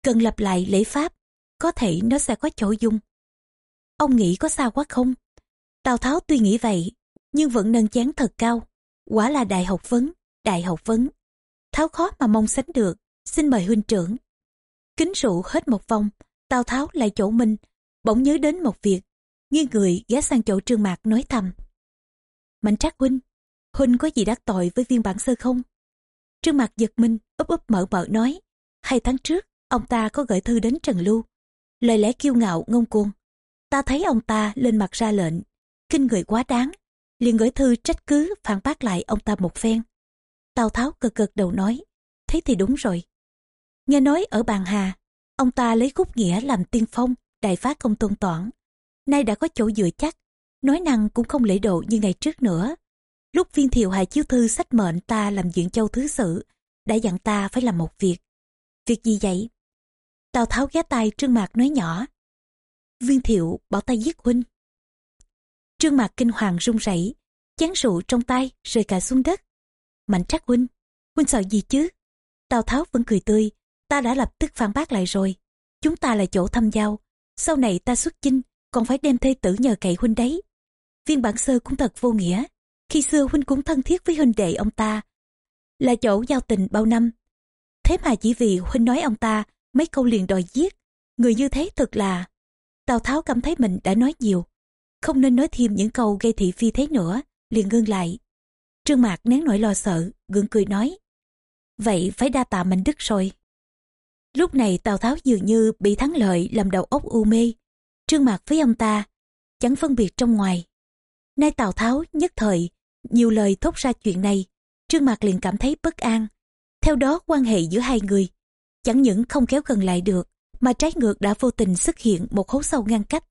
[SPEAKER 1] cần lặp lại lễ pháp, có thể nó sẽ có chỗ dung. Ông nghĩ có sao quá không? Tào Tháo tuy nghĩ vậy, nhưng vẫn nâng chán thật cao. Quả là đại học vấn, đại học vấn. Tháo khó mà mong sánh được, xin mời huynh trưởng. Kính rượu hết một vòng, Tào Tháo lại chỗ mình, bỗng nhớ đến một việc. Nghiêng người ghé sang chỗ trương mạc nói thầm. Mạnh trác huynh, huynh có gì đắc tội với viên bản sơ không? Trương mạc giật mình, úp úp mở mở nói. Hai tháng trước, ông ta có gửi thư đến Trần Lưu. Lời lẽ kiêu ngạo ngông cuồng. Ta thấy ông ta lên mặt ra lệnh, kinh người quá đáng, liền gửi thư trách cứ phản bác lại ông ta một phen. Tào Tháo cực cực đầu nói, thế thì đúng rồi. Nghe nói ở bàn hà, ông ta lấy khúc nghĩa làm tiên phong, đại phá công tôn toản. Nay đã có chỗ dựa chắc, nói năng cũng không lễ độ như ngày trước nữa. Lúc viên thiệu hài chiếu thư sách mệnh ta làm diện châu thứ sự, đã dặn ta phải làm một việc. Việc gì vậy? Tào Tháo ghé tay Trương Mạc nói nhỏ. Viên thiệu bảo tay giết huynh. Trương Mạc kinh hoàng run rẩy, chén rượu trong tay rơi cả xuống đất. Mạnh trắc huynh, huynh sợ gì chứ? Tào Tháo vẫn cười tươi, ta đã lập tức phản bác lại rồi. Chúng ta là chỗ thăm giao, sau này ta xuất chinh, còn phải đem thê tử nhờ cậy huynh đấy. Viên bản sơ cũng thật vô nghĩa, khi xưa huynh cũng thân thiết với huynh đệ ông ta. Là chỗ giao tình bao năm. Thế mà chỉ vì huynh nói ông ta, mấy câu liền đòi giết. Người như thế thật là... Tào Tháo cảm thấy mình đã nói nhiều, không nên nói thêm những câu gây thị phi thế nữa, liền ngưng lại. Trương Mạc nén nỗi lo sợ, gượng cười nói. Vậy phải đa tạ Mạnh Đức rồi. Lúc này Tào Tháo dường như bị thắng lợi làm đầu óc u mê. Trương Mạc với ông ta, chẳng phân biệt trong ngoài. Nay Tào Tháo nhất thời, nhiều lời thốt ra chuyện này, Trương Mạc liền cảm thấy bất an. Theo đó quan hệ giữa hai người, chẳng những không kéo gần lại được, mà trái ngược đã vô tình xuất hiện một hố sâu ngăn cách.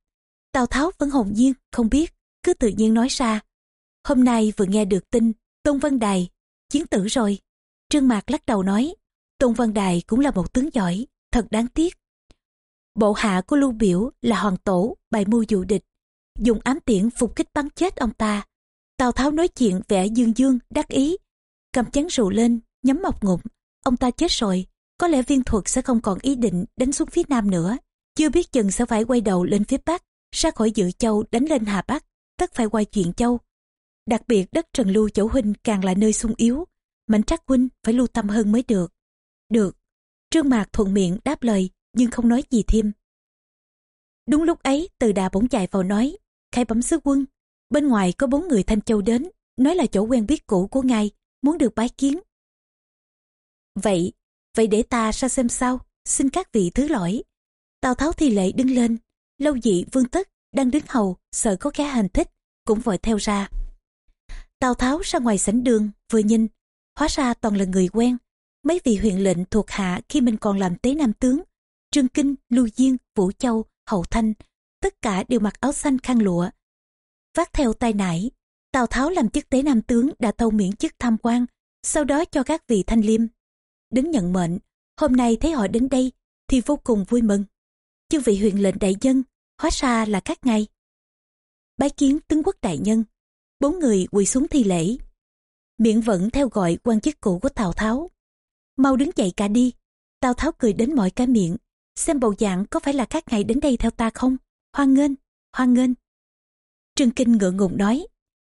[SPEAKER 1] Tào Tháo vẫn hồn nhiên, không biết, cứ tự nhiên nói ra. Hôm nay vừa nghe được tin, Tôn Văn Đài, chiến tử rồi. Trương Mạc lắc đầu nói, Tôn Văn Đài cũng là một tướng giỏi, thật đáng tiếc. Bộ hạ của Lưu Biểu là hoàng tổ, bày mưu dụ địch, dùng ám tiễn phục kích bắn chết ông ta. Tào Tháo nói chuyện vẻ dương dương, đắc ý, cầm chén rượu lên, nhắm một ngụm. Ông ta chết rồi, có lẽ viên thuật sẽ không còn ý định đánh xuống phía nam nữa. Chưa biết chừng sẽ phải quay đầu lên phía bắc, ra khỏi dự châu đánh lên Hà Bắc, tất phải qua chuyện châu. Đặc biệt đất Trần Lưu chỗ huynh càng là nơi sung yếu, mạnh trắc huynh phải lưu tâm hơn mới được. Được, Trương Mạc thuận miệng đáp lời, nhưng không nói gì thêm. Đúng lúc ấy, từ đà bỗng chạy vào nói, khai bấm sứ quân. Bên ngoài có bốn người Thanh Châu đến, nói là chỗ quen biết cũ của ngài, muốn được bái kiến. Vậy, vậy để ta ra xem sao, xin các vị thứ lỗi. Tào Tháo thi lệ đứng lên, lâu dị vương tất đang đứng hầu sợ có kẻ hành thích cũng vội theo ra. Tào tháo ra ngoài sảnh đường vừa nhìn hóa ra toàn là người quen. Mấy vị huyện lệnh thuộc hạ khi mình còn làm tế nam tướng trương kinh lưu diên vũ châu hậu thanh tất cả đều mặc áo xanh khăn lụa. Vác theo tay nải tào tháo làm chức tế nam tướng đã tâu miễn chức tham quan sau đó cho các vị thanh liêm đến nhận mệnh. Hôm nay thấy họ đến đây thì vô cùng vui mừng. Chư vị huyện lệnh đại nhân hóa ra là các ngài. Bái kiến tướng quốc đại nhân. Bốn người quỳ xuống thi lễ. Miệng vẫn theo gọi quan chức cũ của tào tháo. Mau đứng dậy cả đi. Tào tháo cười đến mọi cái miệng. Xem bầu dạng có phải là các ngài đến đây theo ta không? Hoan nghênh hoan nghênh. Trương kinh ngượng ngùng nói.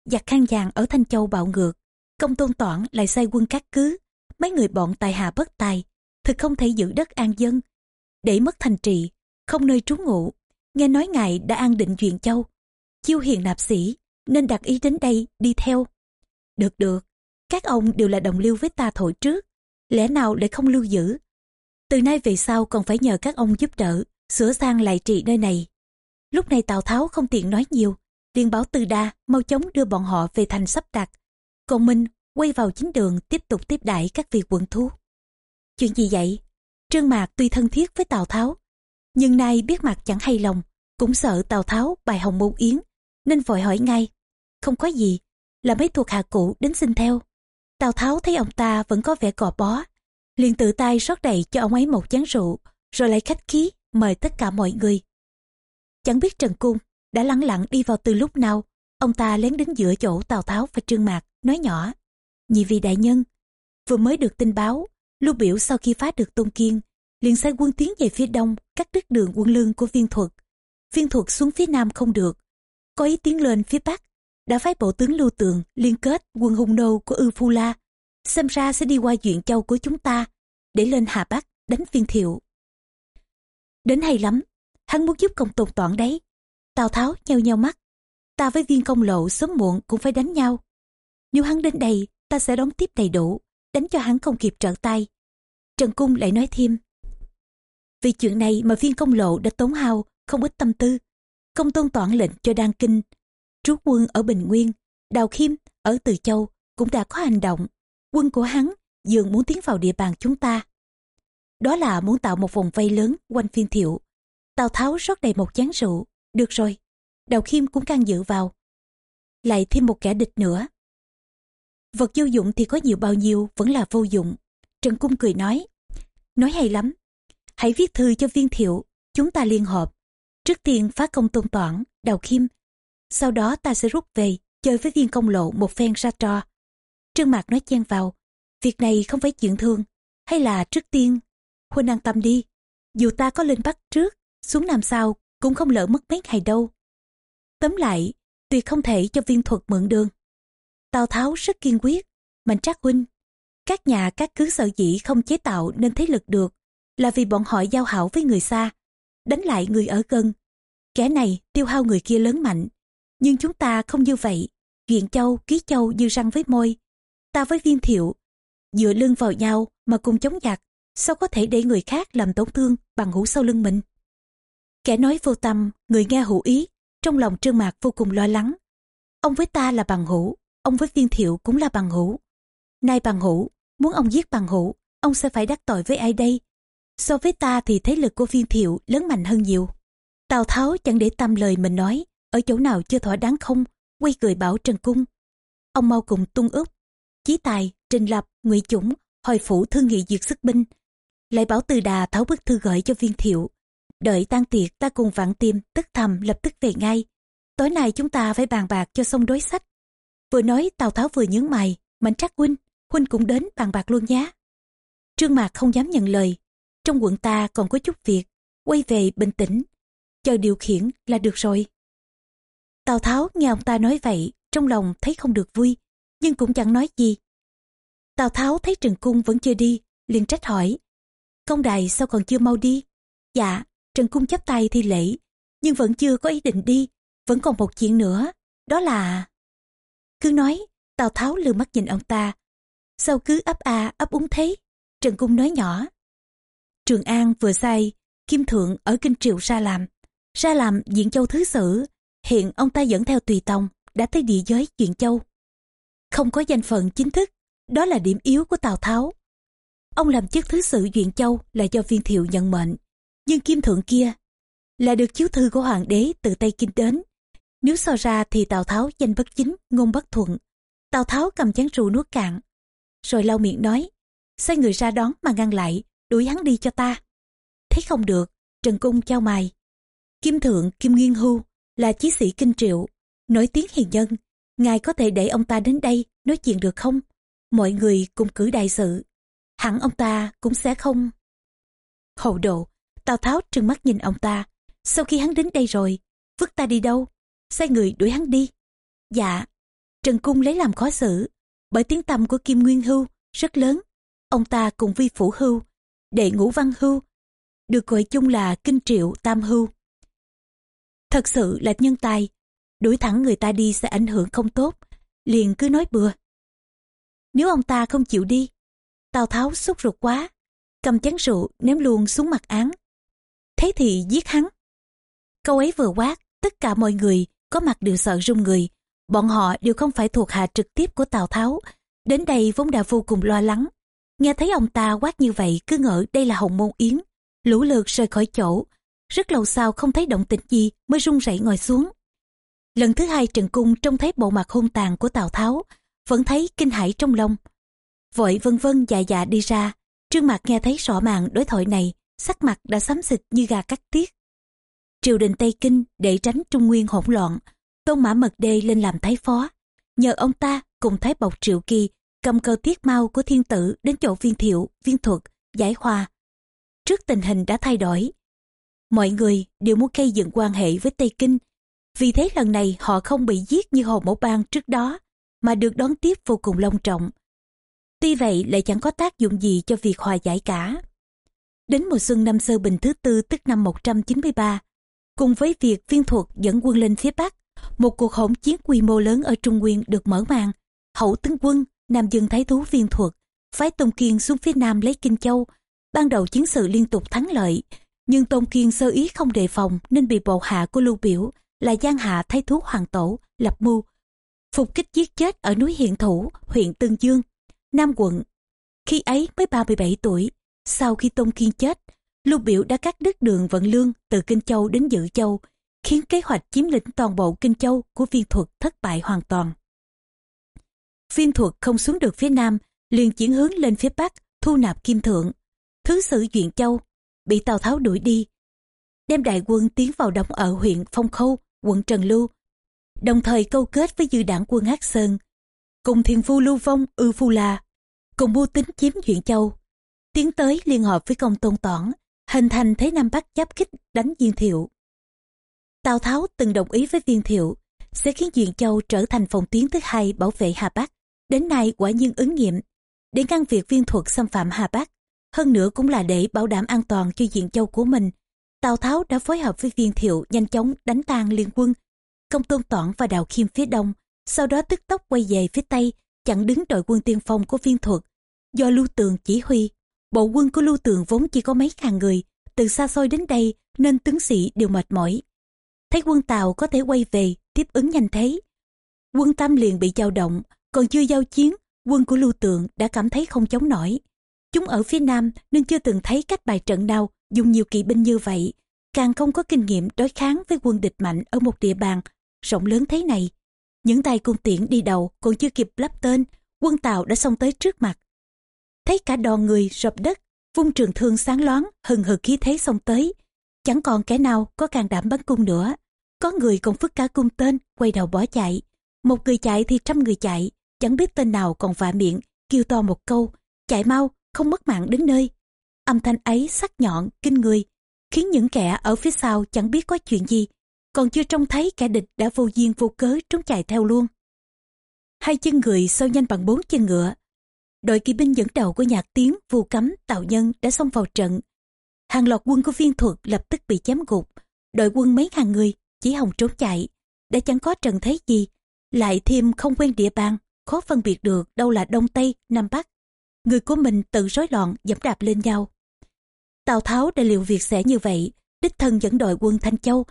[SPEAKER 1] Giặc khang vàng ở thanh châu bạo ngược. Công tôn toản lại sai quân cát cứ mấy người bọn tài hạ bất tài thực không thể giữ đất an dân. Để mất thành trì, không nơi trú ngụ. Nghe nói ngài đã an định chuyện châu. Chiêu hiền nạp sĩ, nên đặt ý đến đây, đi theo. Được được. Các ông đều là đồng lưu với ta thổi trước. Lẽ nào lại không lưu giữ? Từ nay về sau còn phải nhờ các ông giúp đỡ, sửa sang lại trị nơi này. Lúc này tào tháo không tiện nói nhiều, liền bảo từ đa mau chóng đưa bọn họ về thành sắp đặt. Còn minh quay vào chính đường tiếp tục tiếp đãi các vị quận thú chuyện gì vậy trương mạc tuy thân thiết với tào tháo nhưng nay biết mặt chẳng hay lòng cũng sợ tào tháo bài hồng môn yến nên vội hỏi ngay không có gì, là mấy thuộc hạ cũ đến xin theo. Tào Tháo thấy ông ta vẫn có vẻ cò bó, liền tự tay rót đầy cho ông ấy một chén rượu, rồi lại khách khí mời tất cả mọi người. Chẳng biết Trần Cung đã lặng lặng đi vào từ lúc nào, ông ta lén đến giữa chỗ Tào Tháo và Trương Mạc, nói nhỏ. Nhị vị đại nhân, vừa mới được tin báo, Lưu Biểu sau khi phá được Tôn Kiên, liền sai quân tiến về phía đông, cắt đứt đường quân lương của viên thuật. Viên thuật xuống phía nam không được, có ý tiến lên phía bắc, đã phái bộ tướng Lưu Tường liên kết quân hung nô của Ư Phu La, xem ra sẽ đi qua duyện châu của chúng ta, để lên Hà Bắc đánh viên thiệu. Đến hay lắm, hắn muốn giúp công tôn toản đấy. Tào Tháo nheo nheo mắt, ta với viên công lộ sớm muộn cũng phải đánh nhau. Nếu hắn đến đây, ta sẽ đón tiếp đầy đủ, đánh cho hắn không kịp trở tay. Trần Cung lại nói thêm, vì chuyện này mà viên công lộ đã tốn hao không ít tâm tư. Công tôn toản lệnh cho Đan Kinh, trú quân ở Bình Nguyên, Đào Khiêm ở Từ Châu cũng đã có hành động. Quân của hắn dường muốn tiến vào địa bàn chúng ta. Đó là muốn tạo một vòng vây lớn quanh phiên thiệu. Tào Tháo rót đầy một chén rượu. Được rồi, Đào Khiêm cũng can dự vào. Lại thêm một kẻ địch nữa. Vật vô dụng thì có nhiều bao nhiêu vẫn là vô dụng. Trần Cung cười nói. Nói hay lắm. Hãy viết thư cho viên thiệu, chúng ta liên hợp. Trước tiên phá công tôn toản, Đào Khiêm. Sau đó ta sẽ rút về, chơi với viên công lộ một phen ra trò. Trương Mạc nói chen vào. Việc này không phải chuyện thương. Hay là trước tiên, Huynh an tâm đi. Dù ta có lên Bắc trước, xuống Nam sau cũng không lỡ mất mấy ngày đâu. Tóm lại, tuyệt không thể cho viên thuật mượn đường. Tào Tháo rất kiên quyết, mạnh trác huynh. Các nhà các cứ sở dĩ không chế tạo nên thế lực được là vì bọn họ giao hảo với người xa, đánh lại người ở gần. Kẻ này tiêu hao người kia lớn mạnh, nhưng chúng ta không như vậy. chuyện Châu, Ký Châu như răng với môi. Ta với viên thiệu, dựa lưng vào nhau mà cùng chống giặc, sao có thể để người khác làm tổn thương bằng hũ sau lưng mình. Kẻ nói vô tâm, người nghe hữu ý, trong lòng trương mạc vô cùng lo lắng. Ông với ta là bằng hữu, ông với viên thiệu cũng là bằng hữu. Nay bằng hữu, muốn ông giết bằng hữu, ông sẽ phải đắc tội với ai đây? So với ta thì thế lực của viên thiệu lớn mạnh hơn nhiều. Tào Tháo chẳng để tâm lời mình nói, ở chỗ nào chưa thỏa đáng không, quay cười bảo Trần Cung. Ông mau cùng tung ước chí tài, trình lập, ngụy chủng, hồi phủ thương nghị duyệt sức binh. Lại bảo từ đà tháo bức thư gửi cho viên thiệu. Đợi tan tiệc ta cùng vạn tiêm, tức thầm lập tức về ngay. Tối nay chúng ta phải bàn bạc cho xong đối sách. Vừa nói Tào Tháo vừa nhướng mày, mạnh trắc huynh, huynh cũng đến bàn bạc luôn nhé. Trương Mạc không dám nhận lời, trong quận ta còn có chút việc, quay về bình tĩnh, chờ điều khiển là được rồi. Tào Tháo nghe ông ta nói vậy, trong lòng thấy không được vui, nhưng cũng chẳng nói gì. Tào Tháo thấy Trần Cung vẫn chưa đi, liền trách hỏi. Công đài sao còn chưa mau đi? Dạ, Trần Cung chấp tay thi lễ, nhưng vẫn chưa có ý định đi, vẫn còn một chuyện nữa, đó là... Cứ nói, Tào Tháo lừa mắt nhìn ông ta. Sao cứ ấp a ấp úng thế? Trần Cung nói nhỏ. Trường An vừa sai, Kim Thượng ở Kinh Triệu ra làm. Ra làm Diện Châu Thứ Sử, hiện ông ta dẫn theo Tùy tòng đã tới địa giới Diện Châu. Không có danh phận chính thức, đó là điểm yếu của Tào Tháo. Ông làm chức Thứ Sử Diện Châu là do viên thiệu nhận mệnh, nhưng Kim Thượng kia là được chiếu thư của Hoàng đế từ Tây Kinh đến. Nếu so ra thì Tào Tháo danh bất chính, ngôn bất thuận. Tào Tháo cầm chén rượu nuốt cạn, rồi lau miệng nói, sai người ra đón mà ngăn lại, đuổi hắn đi cho ta. Thấy không được, Trần Cung trao mày. Kim Thượng Kim Nguyên Hưu là chí sĩ kinh triệu, nổi tiếng hiền nhân. Ngài có thể để ông ta đến đây nói chuyện được không? Mọi người cùng cử đại sự. Hẳn ông ta cũng sẽ không... Hậu độ, Tào Tháo trừng mắt nhìn ông ta. Sau khi hắn đến đây rồi, vứt ta đi đâu? Sai người đuổi hắn đi. Dạ, Trần Cung lấy làm khó xử. Bởi tiếng tăm của Kim Nguyên Hưu rất lớn. Ông ta cùng vi phủ hưu đệ ngũ văn hưu, được gọi chung là kinh triệu tam hưu. Thật sự là nhân tài, đuổi thẳng người ta đi sẽ ảnh hưởng không tốt, liền cứ nói bừa. Nếu ông ta không chịu đi, Tào Tháo sốt ruột quá, cầm chén rượu ném luôn xuống mặt án. Thế thì giết hắn. Câu ấy vừa quát, tất cả mọi người có mặt đều sợ run người. Bọn họ đều không phải thuộc hạ trực tiếp của Tào Tháo. Đến đây vốn đã vô cùng lo lắng. Nghe thấy ông ta quát như vậy cứ ngỡ đây là Hồng Môn Yến. Lũ lượt rời khỏi chỗ. Rất lâu sau không thấy động tĩnh gì mới run rẩy ngồi xuống. Lần thứ hai Trần Cung trông thấy bộ mặt hung tàn của Tào Tháo, vẫn thấy kinh hãi trong lòng. Vội vân vân dạ dạ đi ra, trương mặt nghe thấy rõ màn đối thoại này, sắc mặt đã xám xịt như gà cắt tiết. Triều đình Tây Kinh để tránh Trung Nguyên hỗn loạn, tôn mã mật đê lên làm thái phó. Nhờ ông ta cùng thái bộc Triệu Kỳ cầm cờ tiết mau của thiên tử đến chỗ viên thiệu, viên thuật, giải hòa. Trước tình hình đã thay đổi, mọi người đều muốn gây dựng quan hệ với Tây Kinh. Vì thế lần này họ không bị giết như Hồ Mẫu Bang trước đó, mà được đón tiếp vô cùng long trọng. Tuy vậy lại chẳng có tác dụng gì cho việc hòa giải cả. Đến mùa xuân năm Sơ Bình thứ tư tức năm 193, cùng với việc viên thuật dẫn quân lên phía Bắc, một cuộc hỗn chiến quy mô lớn ở Trung Nguyên được mở màn. Hậu tướng quân, Nam Dương Thái Thú viên thuật, phái Tông Kiên xuống phía Nam lấy Kinh Châu. Ban đầu chiến sự liên tục thắng lợi, nhưng Tôn Kiên sơ ý không đề phòng nên bị bộ hạ của Lưu Biểu là Giang Hạ Thái Thú Hoàng Tổ, lập mưu. Phục kích giết chết ở núi Hiện Thủ, huyện Tương Dương, Nam quận. Khi ấy mới 37 tuổi, sau khi Tôn Kiên chết, Lưu Biểu đã cắt đứt đường vận lương từ Kinh Châu đến Dự Châu, khiến kế hoạch chiếm lĩnh toàn bộ Kinh Châu của viên thuật thất bại hoàn toàn. Viên thuật không xuống được phía Nam, liền chuyển hướng lên phía Bắc, thu nạp Kim Thượng. Thứ sử Duyện Châu, bị Tào Tháo đuổi đi. Đem đại quân tiến vào đóng ở huyện Phong Khâu, quận Trần Lưu, đồng thời câu kết với dư đảng quân Hát Sơn, cùng thiền phu Lưu Vong, Ư Phu La, cùng mưu tính chiếm Duyện Châu, tiến tới liên hợp với công tôn toản, hình thành thế Nam Bắc giáp kích đánh Viên Thiệu. Tào Tháo từng đồng ý với Viên Thiệu sẽ khiến Duyện Châu trở thành phòng tuyến thứ hai bảo vệ Hà Bắc. Đến nay quả nhiên ứng nghiệm để ngăn việc viên thuật xâm phạm Hà Bắc. Hơn nữa cũng là để bảo đảm an toàn cho Duyện Châu của mình. Tào Tháo đã phối hợp với Viên Thiệu nhanh chóng đánh tan liên quân, công tôn toản và đào khiêm phía đông, sau đó tức tốc quay về phía tây, chặn đứng đội quân tiên phong của viên thuật. Do Lưu Tường chỉ huy, bộ quân của Lưu Tường vốn chỉ có mấy ngàn người, từ xa xôi đến đây nên tướng sĩ đều mệt mỏi. Thấy quân Tàu có thể quay về, tiếp ứng nhanh thế. Quân tam liền bị dao động, còn chưa giao chiến, quân của Lưu Tường đã cảm thấy không chống nổi. Chúng ở phía Nam nên chưa từng thấy cách bài trận nào dùng nhiều kỵ binh như vậy, càng không có kinh nghiệm đối kháng với quân địch mạnh ở một địa bàn rộng lớn thế này. Những tay cung tiễn đi đầu còn chưa kịp lắp tên, quân Tàu đã xông tới trước mặt. Thấy cả đoàn người rập đất, vung trường thương sáng loáng, hừng hực khí thế xông tới. Chẳng còn kẻ nào có càng đảm bắn cung nữa. Có người còn phức cả cung tên, quay đầu bỏ chạy. Một người chạy thì trăm người chạy, chẳng biết tên nào còn vạ miệng, kêu to một câu, chạy mau, không mất mạng đến nơi. Âm thanh ấy sắc nhọn, kinh người, khiến những kẻ ở phía sau chẳng biết có chuyện gì, còn chưa trông thấy kẻ địch đã vô duyên vô cớ trốn chạy theo luôn. Hai chân người sâu nhanh bằng bốn chân ngựa. Đội kỵ binh dẫn đầu của nhạc tiến vu cấm, tạo nhân đã xông vào trận. Hàng loạt quân của viên thuật lập tức bị chém gục. Đội quân mấy ngàn người, chỉ hòng trốn chạy. Đã chẳng có trận thế gì, lại thêm không quen địa bàn, khó phân biệt được đâu là Đông Tây, Nam Bắc. Người của mình tự rối loạn dẫm đạp lên nhau. Tào Tháo đã liệu việc sẽ như vậy, đích thân dẫn đội quân Thanh Châu,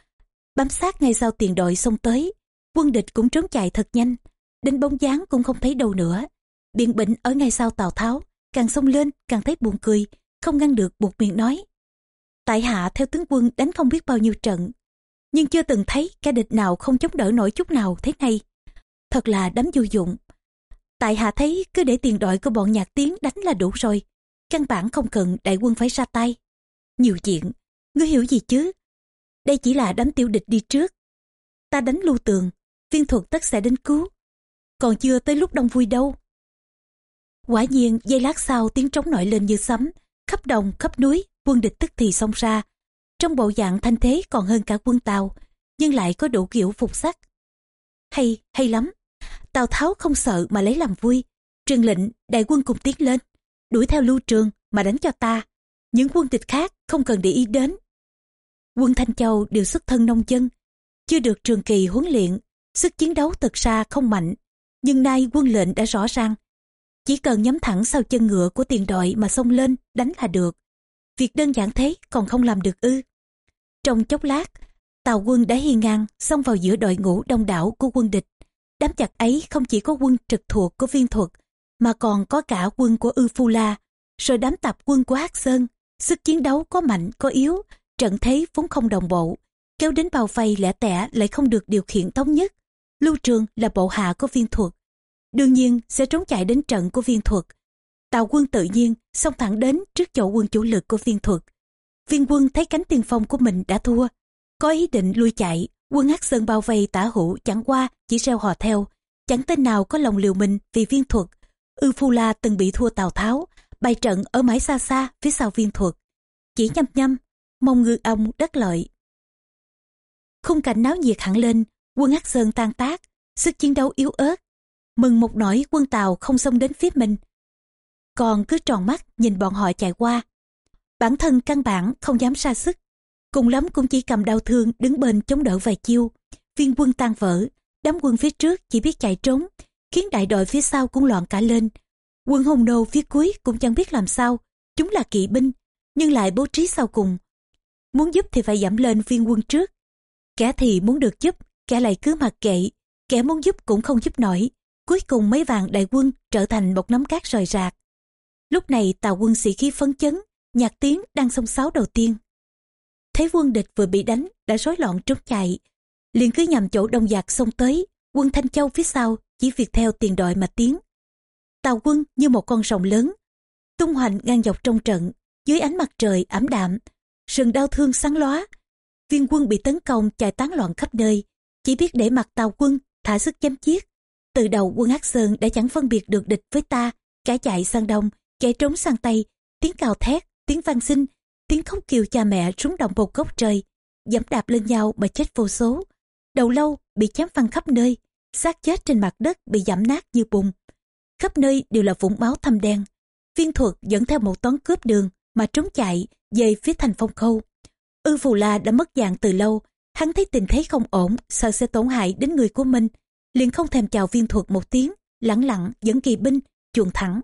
[SPEAKER 1] bám sát ngay sau tiền đội xông tới. Quân địch cũng trốn chạy thật nhanh, đến bóng dáng cũng không thấy đâu nữa. Biện bệnh ở ngay sau Tào Tháo, càng xông lên càng thấy buồn cười, không ngăn được buộc miệng nói. Tại hạ theo tướng quân đánh không biết bao nhiêu trận, nhưng chưa từng thấy kẻ địch nào không chống đỡ nổi chút nào thế này. Thật là đám vô dụng. Tại hạ thấy cứ để tiền đội của bọn nhạc tiếng đánh là đủ rồi. Căn bản không cần đại quân phải ra tay. Nhiều chuyện, ngươi hiểu gì chứ? Đây chỉ là đám tiêu địch đi trước. Ta đánh lưu tường, viên thuật tất sẽ đến cứu. Còn chưa tới lúc đông vui đâu. Quả nhiên, giây lát sau tiếng trống nổi lên như sấm, khắp đồng, khắp núi, quân địch tức thì xông ra. Trong bộ dạng thanh thế còn hơn cả quân Tàu, nhưng lại có đủ kiểu phục sắc. Hay, hay lắm. Tào Tháo không sợ mà lấy làm vui. Truyền lệnh, đại quân cùng tiến lên, đuổi theo lưu trường mà đánh cho ta. Những quân địch khác không cần để ý đến. Quân Thanh Châu đều xuất thân nông dân, chưa được trường kỳ huấn luyện, sức chiến đấu thật ra không mạnh. Nhưng nay quân lệnh đã rõ ràng, chỉ cần nhắm thẳng sau chân ngựa của tiền đội mà xông lên, đánh là được. Việc đơn giản thế còn không làm được ư. Trong chốc lát, tàu quân đã hiên ngang xông vào giữa đội ngũ đông đảo của quân địch. Đám chặt ấy không chỉ có quân trực thuộc của viên thuật, mà còn có cả quân của Ư Phu La, rồi đám tập quân của Hắc Sơn. Sức chiến đấu có mạnh có yếu, trận thế vốn không đồng bộ. kéo đến bao vây lẻ tẻ lại không được điều khiển thống nhất. Lưu Trường là bộ hạ của viên thuật. Đương nhiên sẽ trốn chạy đến trận của viên thuật. Tào quân tự nhiên xông thẳng đến trước chỗ quân chủ lực của viên thuật. Viên quân thấy cánh tiên phong của mình đã thua. Có ý định lui chạy, quân Hắc Sơn bao vây tả hữu chẳng qua chỉ reo hò theo. Chẳng tên nào có lòng liều mình vì viên thuật. Ư Phu La từng bị thua Tào Tháo, bài trận ở mãi xa xa phía sau viên thuật. Chỉ nhăm nhăm, mong ngư ông đất lợi. Khung cảnh náo nhiệt hẳn lên, quân Hắc Sơn tan tác, sức chiến đấu yếu ớt. Mừng một nỗi quân Tàu không xông đến phía mình. Còn cứ tròn mắt nhìn bọn họ chạy qua. Bản thân căn bản không dám ra sức. Cùng lắm cũng chỉ cầm đau thương đứng bên chống đỡ vài chiêu. Viên quân tan vỡ, đám quân phía trước chỉ biết chạy trốn, khiến đại đội phía sau cũng loạn cả lên. Quân hùng nô phía cuối cũng chẳng biết làm sao, chúng là kỵ binh, nhưng lại bố trí sau cùng. Muốn giúp thì phải giảm lên viên quân trước. Kẻ thì muốn được giúp, kẻ lại cứ mặc kệ, kẻ muốn giúp cũng không giúp nổi. Cuối cùng mấy vàng đại quân trở thành một nắm cát rời rạc. Lúc này tàu quân sĩ khí phấn chấn, nhạc tiếng đang sông sáo đầu tiên. Thấy quân địch vừa bị đánh, đã rối loạn trốn chạy. liền cứ nhằm chỗ đông giặc xông tới, quân Thanh Châu phía sau chỉ việc theo tiền đội mà tiến. Tàu quân như một con rồng lớn, tung hoành ngang dọc trong trận, dưới ánh mặt trời ảm đạm, sừng đau thương sáng lóa. Viên quân bị tấn công chạy tán loạn khắp nơi, chỉ biết để mặt tàu quân thả sức chém giết. Từ đầu quân Hắc Sơn đã chẳng phân biệt được địch với ta, cả chạy sang đông, kẻ trốn sang tây, tiếng cào thét, tiếng vang sinh, tiếng khóc kêu cha mẹ rúng động một gốc trời, dẫm đạp lên nhau mà chết vô số. Đầu lâu bị chém văng khắp nơi, xác chết trên mặt đất bị giảm nát như bùn. Khắp nơi đều là vũng máu thâm đen. Viên thuật dẫn theo một toán cướp đường mà trốn chạy về phía thành phong khâu. Ư Phù La đã mất dạng từ lâu, hắn thấy tình thế không ổn, sợ sẽ tổn hại đến người của mình, liền không thèm chào viên thuật một tiếng, lẳng lặng dẫn kỳ binh, chuồn thẳng.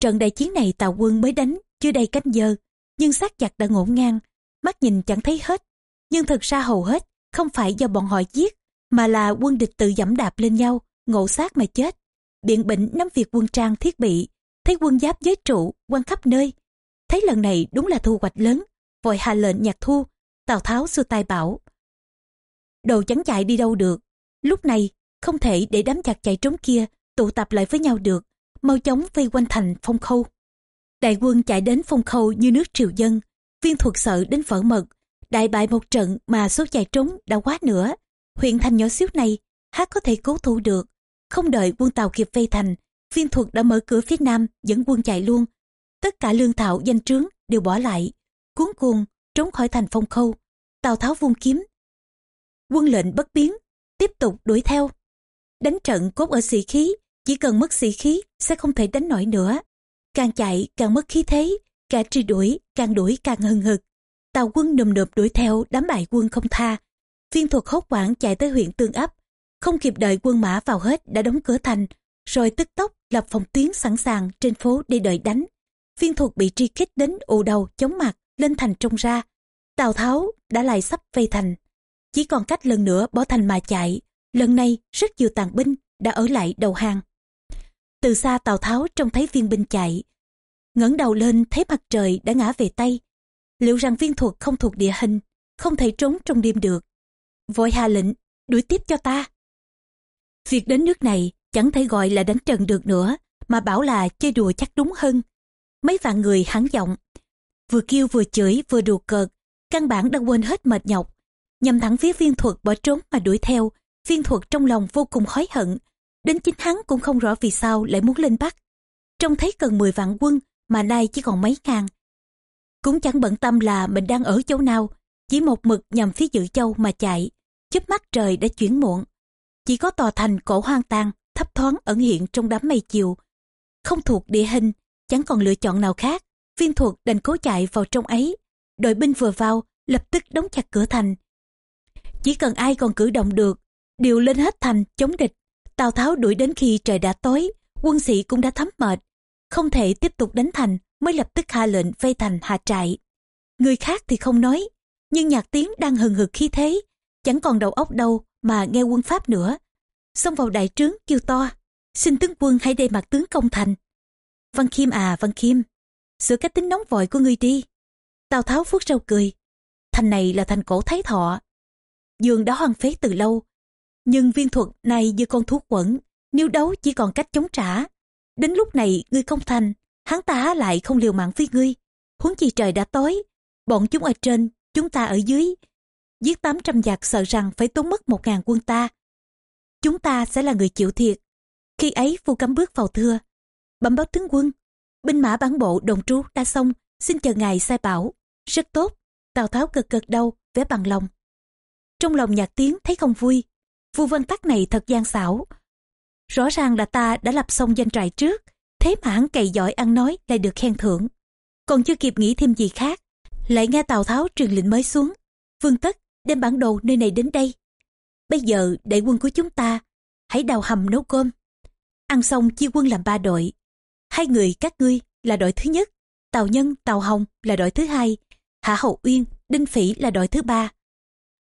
[SPEAKER 1] Trận đại chiến này tàu quân mới đánh, chưa đầy canh giờ, nhưng sát chặt đã ngổn ngang, mắt nhìn chẳng thấy hết. Nhưng thực ra hầu hết, không phải do bọn họ giết, mà là quân địch tự dẫm đạp lên nhau, ngộ sát mà chết. Biện bệnh nắm việc quân trang thiết bị, thấy quân giáp giới trụ, quan khắp nơi. Thấy lần này đúng là thu hoạch lớn, vội hạ lệnh nhạc thu, Tào Tháo xưa tay bảo. Đồ chẳng chạy đi đâu được, lúc này không thể để đám chặt chạy trốn kia tụ tập lại với nhau được, mau chóng vây quanh thành phong khâu. Đại quân chạy đến phong khâu như nước triều dân, viên thuật sợ đến vỡ mật, đại bại một trận mà số chạy trốn đã quá nữa. Huyện thành nhỏ xíu này, hát có thể cố thủ được. Không đợi quân tàu kịp vây thành, viên thuật đã mở cửa phía nam dẫn quân chạy luôn. Tất cả lương thảo danh trướng đều bỏ lại, cuốn cuồng trốn khỏi thành phong khâu. Tào Tháo vung kiếm. Quân lệnh bất biến, tiếp tục đuổi theo. Đánh trận cốt ở sĩ khí, chỉ cần mất sĩ khí sẽ không thể đánh nổi nữa. Càng chạy càng mất khí thế, cả truy đuổi, càng đuổi càng hừng hực. Tàu quân nùm nụp đuổi theo đám bại quân không tha. Viên thuật hốt quảng chạy tới huyện Tương Ấp. Không kịp đợi quân mã vào hết đã đóng cửa thành, rồi tức tốc lập phòng tuyến sẵn sàng trên phố để đợi đánh. Viên thuật bị tri kích đến ù đầu, chống mặt, lên thành trông ra. Tào Tháo đã lại sắp vây thành. Chỉ còn cách lần nữa bỏ thành mà chạy. Lần này rất nhiều tàn binh đã ở lại đầu hàng. Từ xa Tào Tháo trông thấy viên binh chạy. ngẩng đầu lên thấy mặt trời đã ngã về Tây. Liệu rằng viên thuật không thuộc địa hình, không thể trốn trong đêm được. Vội hạ lệnh, đuổi tiếp cho ta. Việc đến nước này chẳng thể gọi là đánh trận được nữa, mà bảo là chơi đùa chắc đúng hơn. Mấy vạn người hắn giọng, vừa kêu vừa chửi vừa đùa cợt, căn bản đã quên hết mệt nhọc. Nhằm thẳng phía viên thuật bỏ trốn mà đuổi theo, viên thuật trong lòng vô cùng hối hận, Đến chính hắn cũng không rõ vì sao lại muốn lên Bắc. Trông thấy cần 10 vạn quân mà nay chỉ còn mấy ngàn. Cũng chẳng bận tâm là mình đang ở chỗ nào, chỉ một mực nhằm phía dự châu mà chạy. Chớp mắt trời đã chuyển muộn. Chỉ có tòa thành cổ hoang tàn, thấp thoáng ẩn hiện trong đám mây chiều. Không thuộc địa hình, chẳng còn lựa chọn nào khác. Viên thuật đành cố chạy vào trong ấy. Đội binh vừa vào, lập tức đóng chặt cửa thành. Chỉ cần ai còn cử động được, điều lên hết thành chống địch. Tào Tháo đuổi đến khi trời đã tối, quân sĩ cũng đã thấm mệt. Không thể tiếp tục đánh thành mới lập tức hạ lệnh vây thành hạ trại. Người khác thì không nói, nhưng nhạc tiếng đang hừng hực khi thế, chẳng còn đầu óc đâu mà nghe quân Pháp nữa. Xông vào đại trướng kêu to, xin tướng quân hãy đề mặt tướng công thành. Văn Khiêm à Văn Khiêm, sửa cái tính nóng vội của ngươi đi. Tào Tháo phút râu cười, thành này là thành cổ Thái Thọ, giường đã hoang phế từ lâu. Nhưng viên thuật này như con thú quẩn, nếu đấu chỉ còn cách chống trả. Đến lúc này ngươi không thành, hắn ta lại không liều mạng với ngươi. Huống chi trời đã tối, bọn chúng ở trên, chúng ta ở dưới. Giết 800 giặc sợ rằng phải tốn mất 1.000 quân ta. Chúng ta sẽ là người chịu thiệt. Khi ấy vua cấm bước vào thưa. Bẩm báo tướng quân, binh mã bản bộ đồng trú đã xong, xin chờ ngài sai bảo. Rất tốt, Tào Tháo cực cực đâu, vẻ bằng lòng. Trong lòng nhạc tiếng thấy không vui, vua vân tắc này thật gian xảo. Rõ ràng là ta đã lập xong danh trại trước, thế mà hắn cày giỏi ăn nói lại được khen thưởng. Còn chưa kịp nghĩ thêm gì khác, lại nghe Tào Tháo truyền lệnh mới xuống. Vương Tất đem bản đồ nơi này đến đây. Bây giờ đại quân của chúng ta, hãy đào hầm nấu cơm. Ăn xong chia quân làm ba đội. Hai người các ngươi là đội thứ nhất, Tào Nhân, Tào Hồng là đội thứ hai, Hạ Hậu Uyên, Đinh Phỉ là đội thứ ba.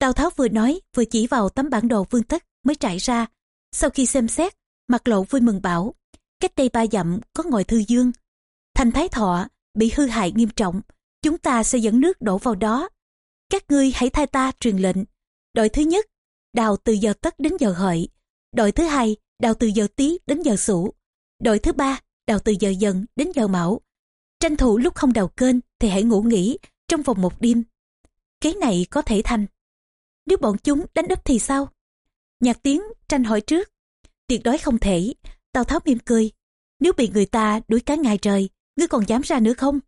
[SPEAKER 1] Tào Tháo vừa nói vừa chỉ vào tấm bản đồ vương tất mới trải ra. Sau khi xem xét, mặt lộ vui mừng bảo, cách đây ba dặm có ngồi thư dương. Thành Thái Thọ bị hư hại nghiêm trọng, chúng ta sẽ dẫn nước đổ vào đó. Các ngươi hãy thay ta truyền lệnh. Đội thứ nhất, đào từ giờ tất đến giờ hợi. Đội thứ hai, đào từ giờ tí đến giờ sửu. Đội thứ ba, đào từ giờ dần đến giờ mão. Tranh thủ lúc không đào kênh thì hãy ngủ nghỉ trong vòng một đêm. Kế này có thể thành. Nếu bọn chúng đánh úp thì sao? Nhạc tiếng tranh hỏi trước. Tuyệt đối không thể. Tào Tháo mỉm cười. Nếu bị người ta đuổi cả ngày trời, ngươi còn dám ra nữa không?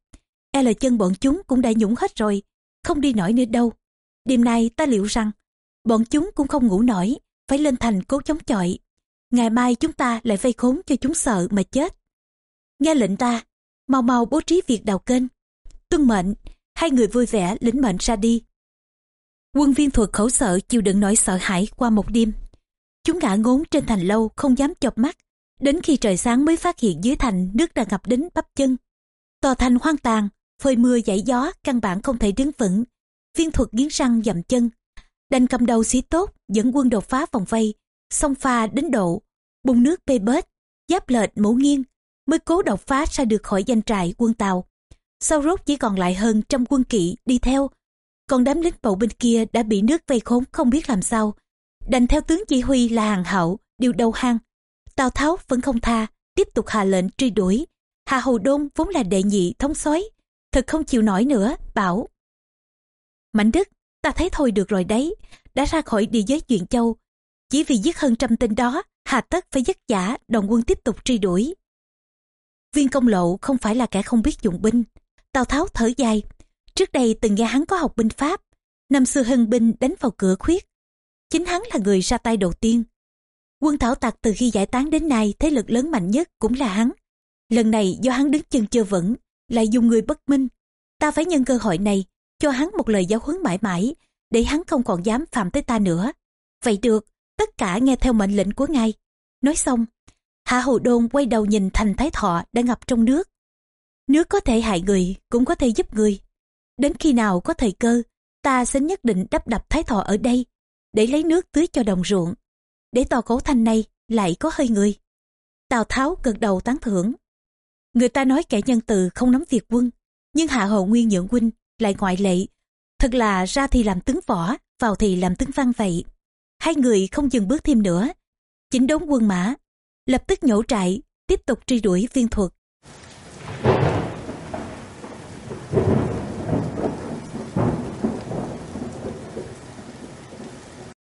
[SPEAKER 1] E là chân bọn chúng cũng đã nhũng hết rồi, không đi nổi nữa đâu. Đêm nay ta liệu rằng, bọn chúng cũng không ngủ nổi, phải lên thành cố chống chọi. Ngày mai chúng ta lại vây khốn cho chúng sợ mà chết. Nghe lệnh ta, mau mau bố trí việc đào kênh. Tuân mệnh, hai người vui vẻ lĩnh mệnh ra đi. Quân viên thuật khẩu sợ chịu đựng nỗi sợ hãi qua một đêm. Chúng ngã ngốn trên thành lâu không dám chọc mắt. Đến khi trời sáng mới phát hiện dưới thành nước đã ngập đến bắp chân. Tòa thành hoang tàn, phơi mưa dãy gió căn bản không thể đứng vững. Viên thuật nghiến răng dậm chân. Đành cầm đầu sĩ tốt dẫn quân đột phá vòng vây. sông pha đến độ, bùng nước bê bết, giáp lệch mũ nghiêng mới cố đột phá ra được khỏi danh trại quân Tàu. Sau rốt chỉ còn lại hơn trăm quân kỵ đi theo, còn đám lính bộ bên kia đã bị nước vây khốn không biết làm sao. Đành theo tướng chỉ huy là hàng hậu, điều đầu hang. Tào Tháo vẫn không tha, tiếp tục hạ lệnh truy đuổi. Hà Hầu Đôn vốn là đệ nhị thống soái thật không chịu nổi nữa, bảo. Mạnh Đức, ta thấy thôi được rồi đấy, đã ra khỏi địa giới chuyện châu. Chỉ vì giết hơn trăm tên đó, hà tất phải dứt giả, đoàn quân tiếp tục truy đuổi. Viên công lộ không phải là kẻ không biết dụng binh. Tào Tháo thở dài. Trước đây từng nghe hắn có học binh Pháp. Năm xưa hân binh đánh vào cửa khuyết. Chính hắn là người ra tay đầu tiên. Quân Thảo Tặc từ khi giải tán đến nay thế lực lớn mạnh nhất cũng là hắn. Lần này do hắn đứng chân chưa vững, lại dùng người bất minh. Ta phải nhân cơ hội này, cho hắn một lời giáo huấn mãi mãi, để hắn không còn dám phạm tới ta nữa. Vậy được, tất cả nghe theo mệnh lệnh của ngài. Nói xong, Hạ Hầu Đôn quay đầu nhìn thành Thái Thọ đã ngập trong nước. Nước có thể hại người, cũng có thể giúp người. Đến khi nào có thời cơ, ta sẽ nhất định đắp đập Thái Thọ ở đây, để lấy nước tưới cho đồng ruộng. Để tòa cổ thành này lại có hơi người. Tào Tháo gật đầu tán thưởng. Người ta nói kẻ nhân từ không nắm việc quân, nhưng Hạ Hầu Nguyên Nhượng Huynh lại ngoại lệ. Thật là ra thì làm tướng võ, vào thì làm tướng văn vậy. Hai người không dừng bước thêm nữa. Chỉnh đốn quân mã, lập tức nhổ trại, tiếp tục truy đuổi viên thuật.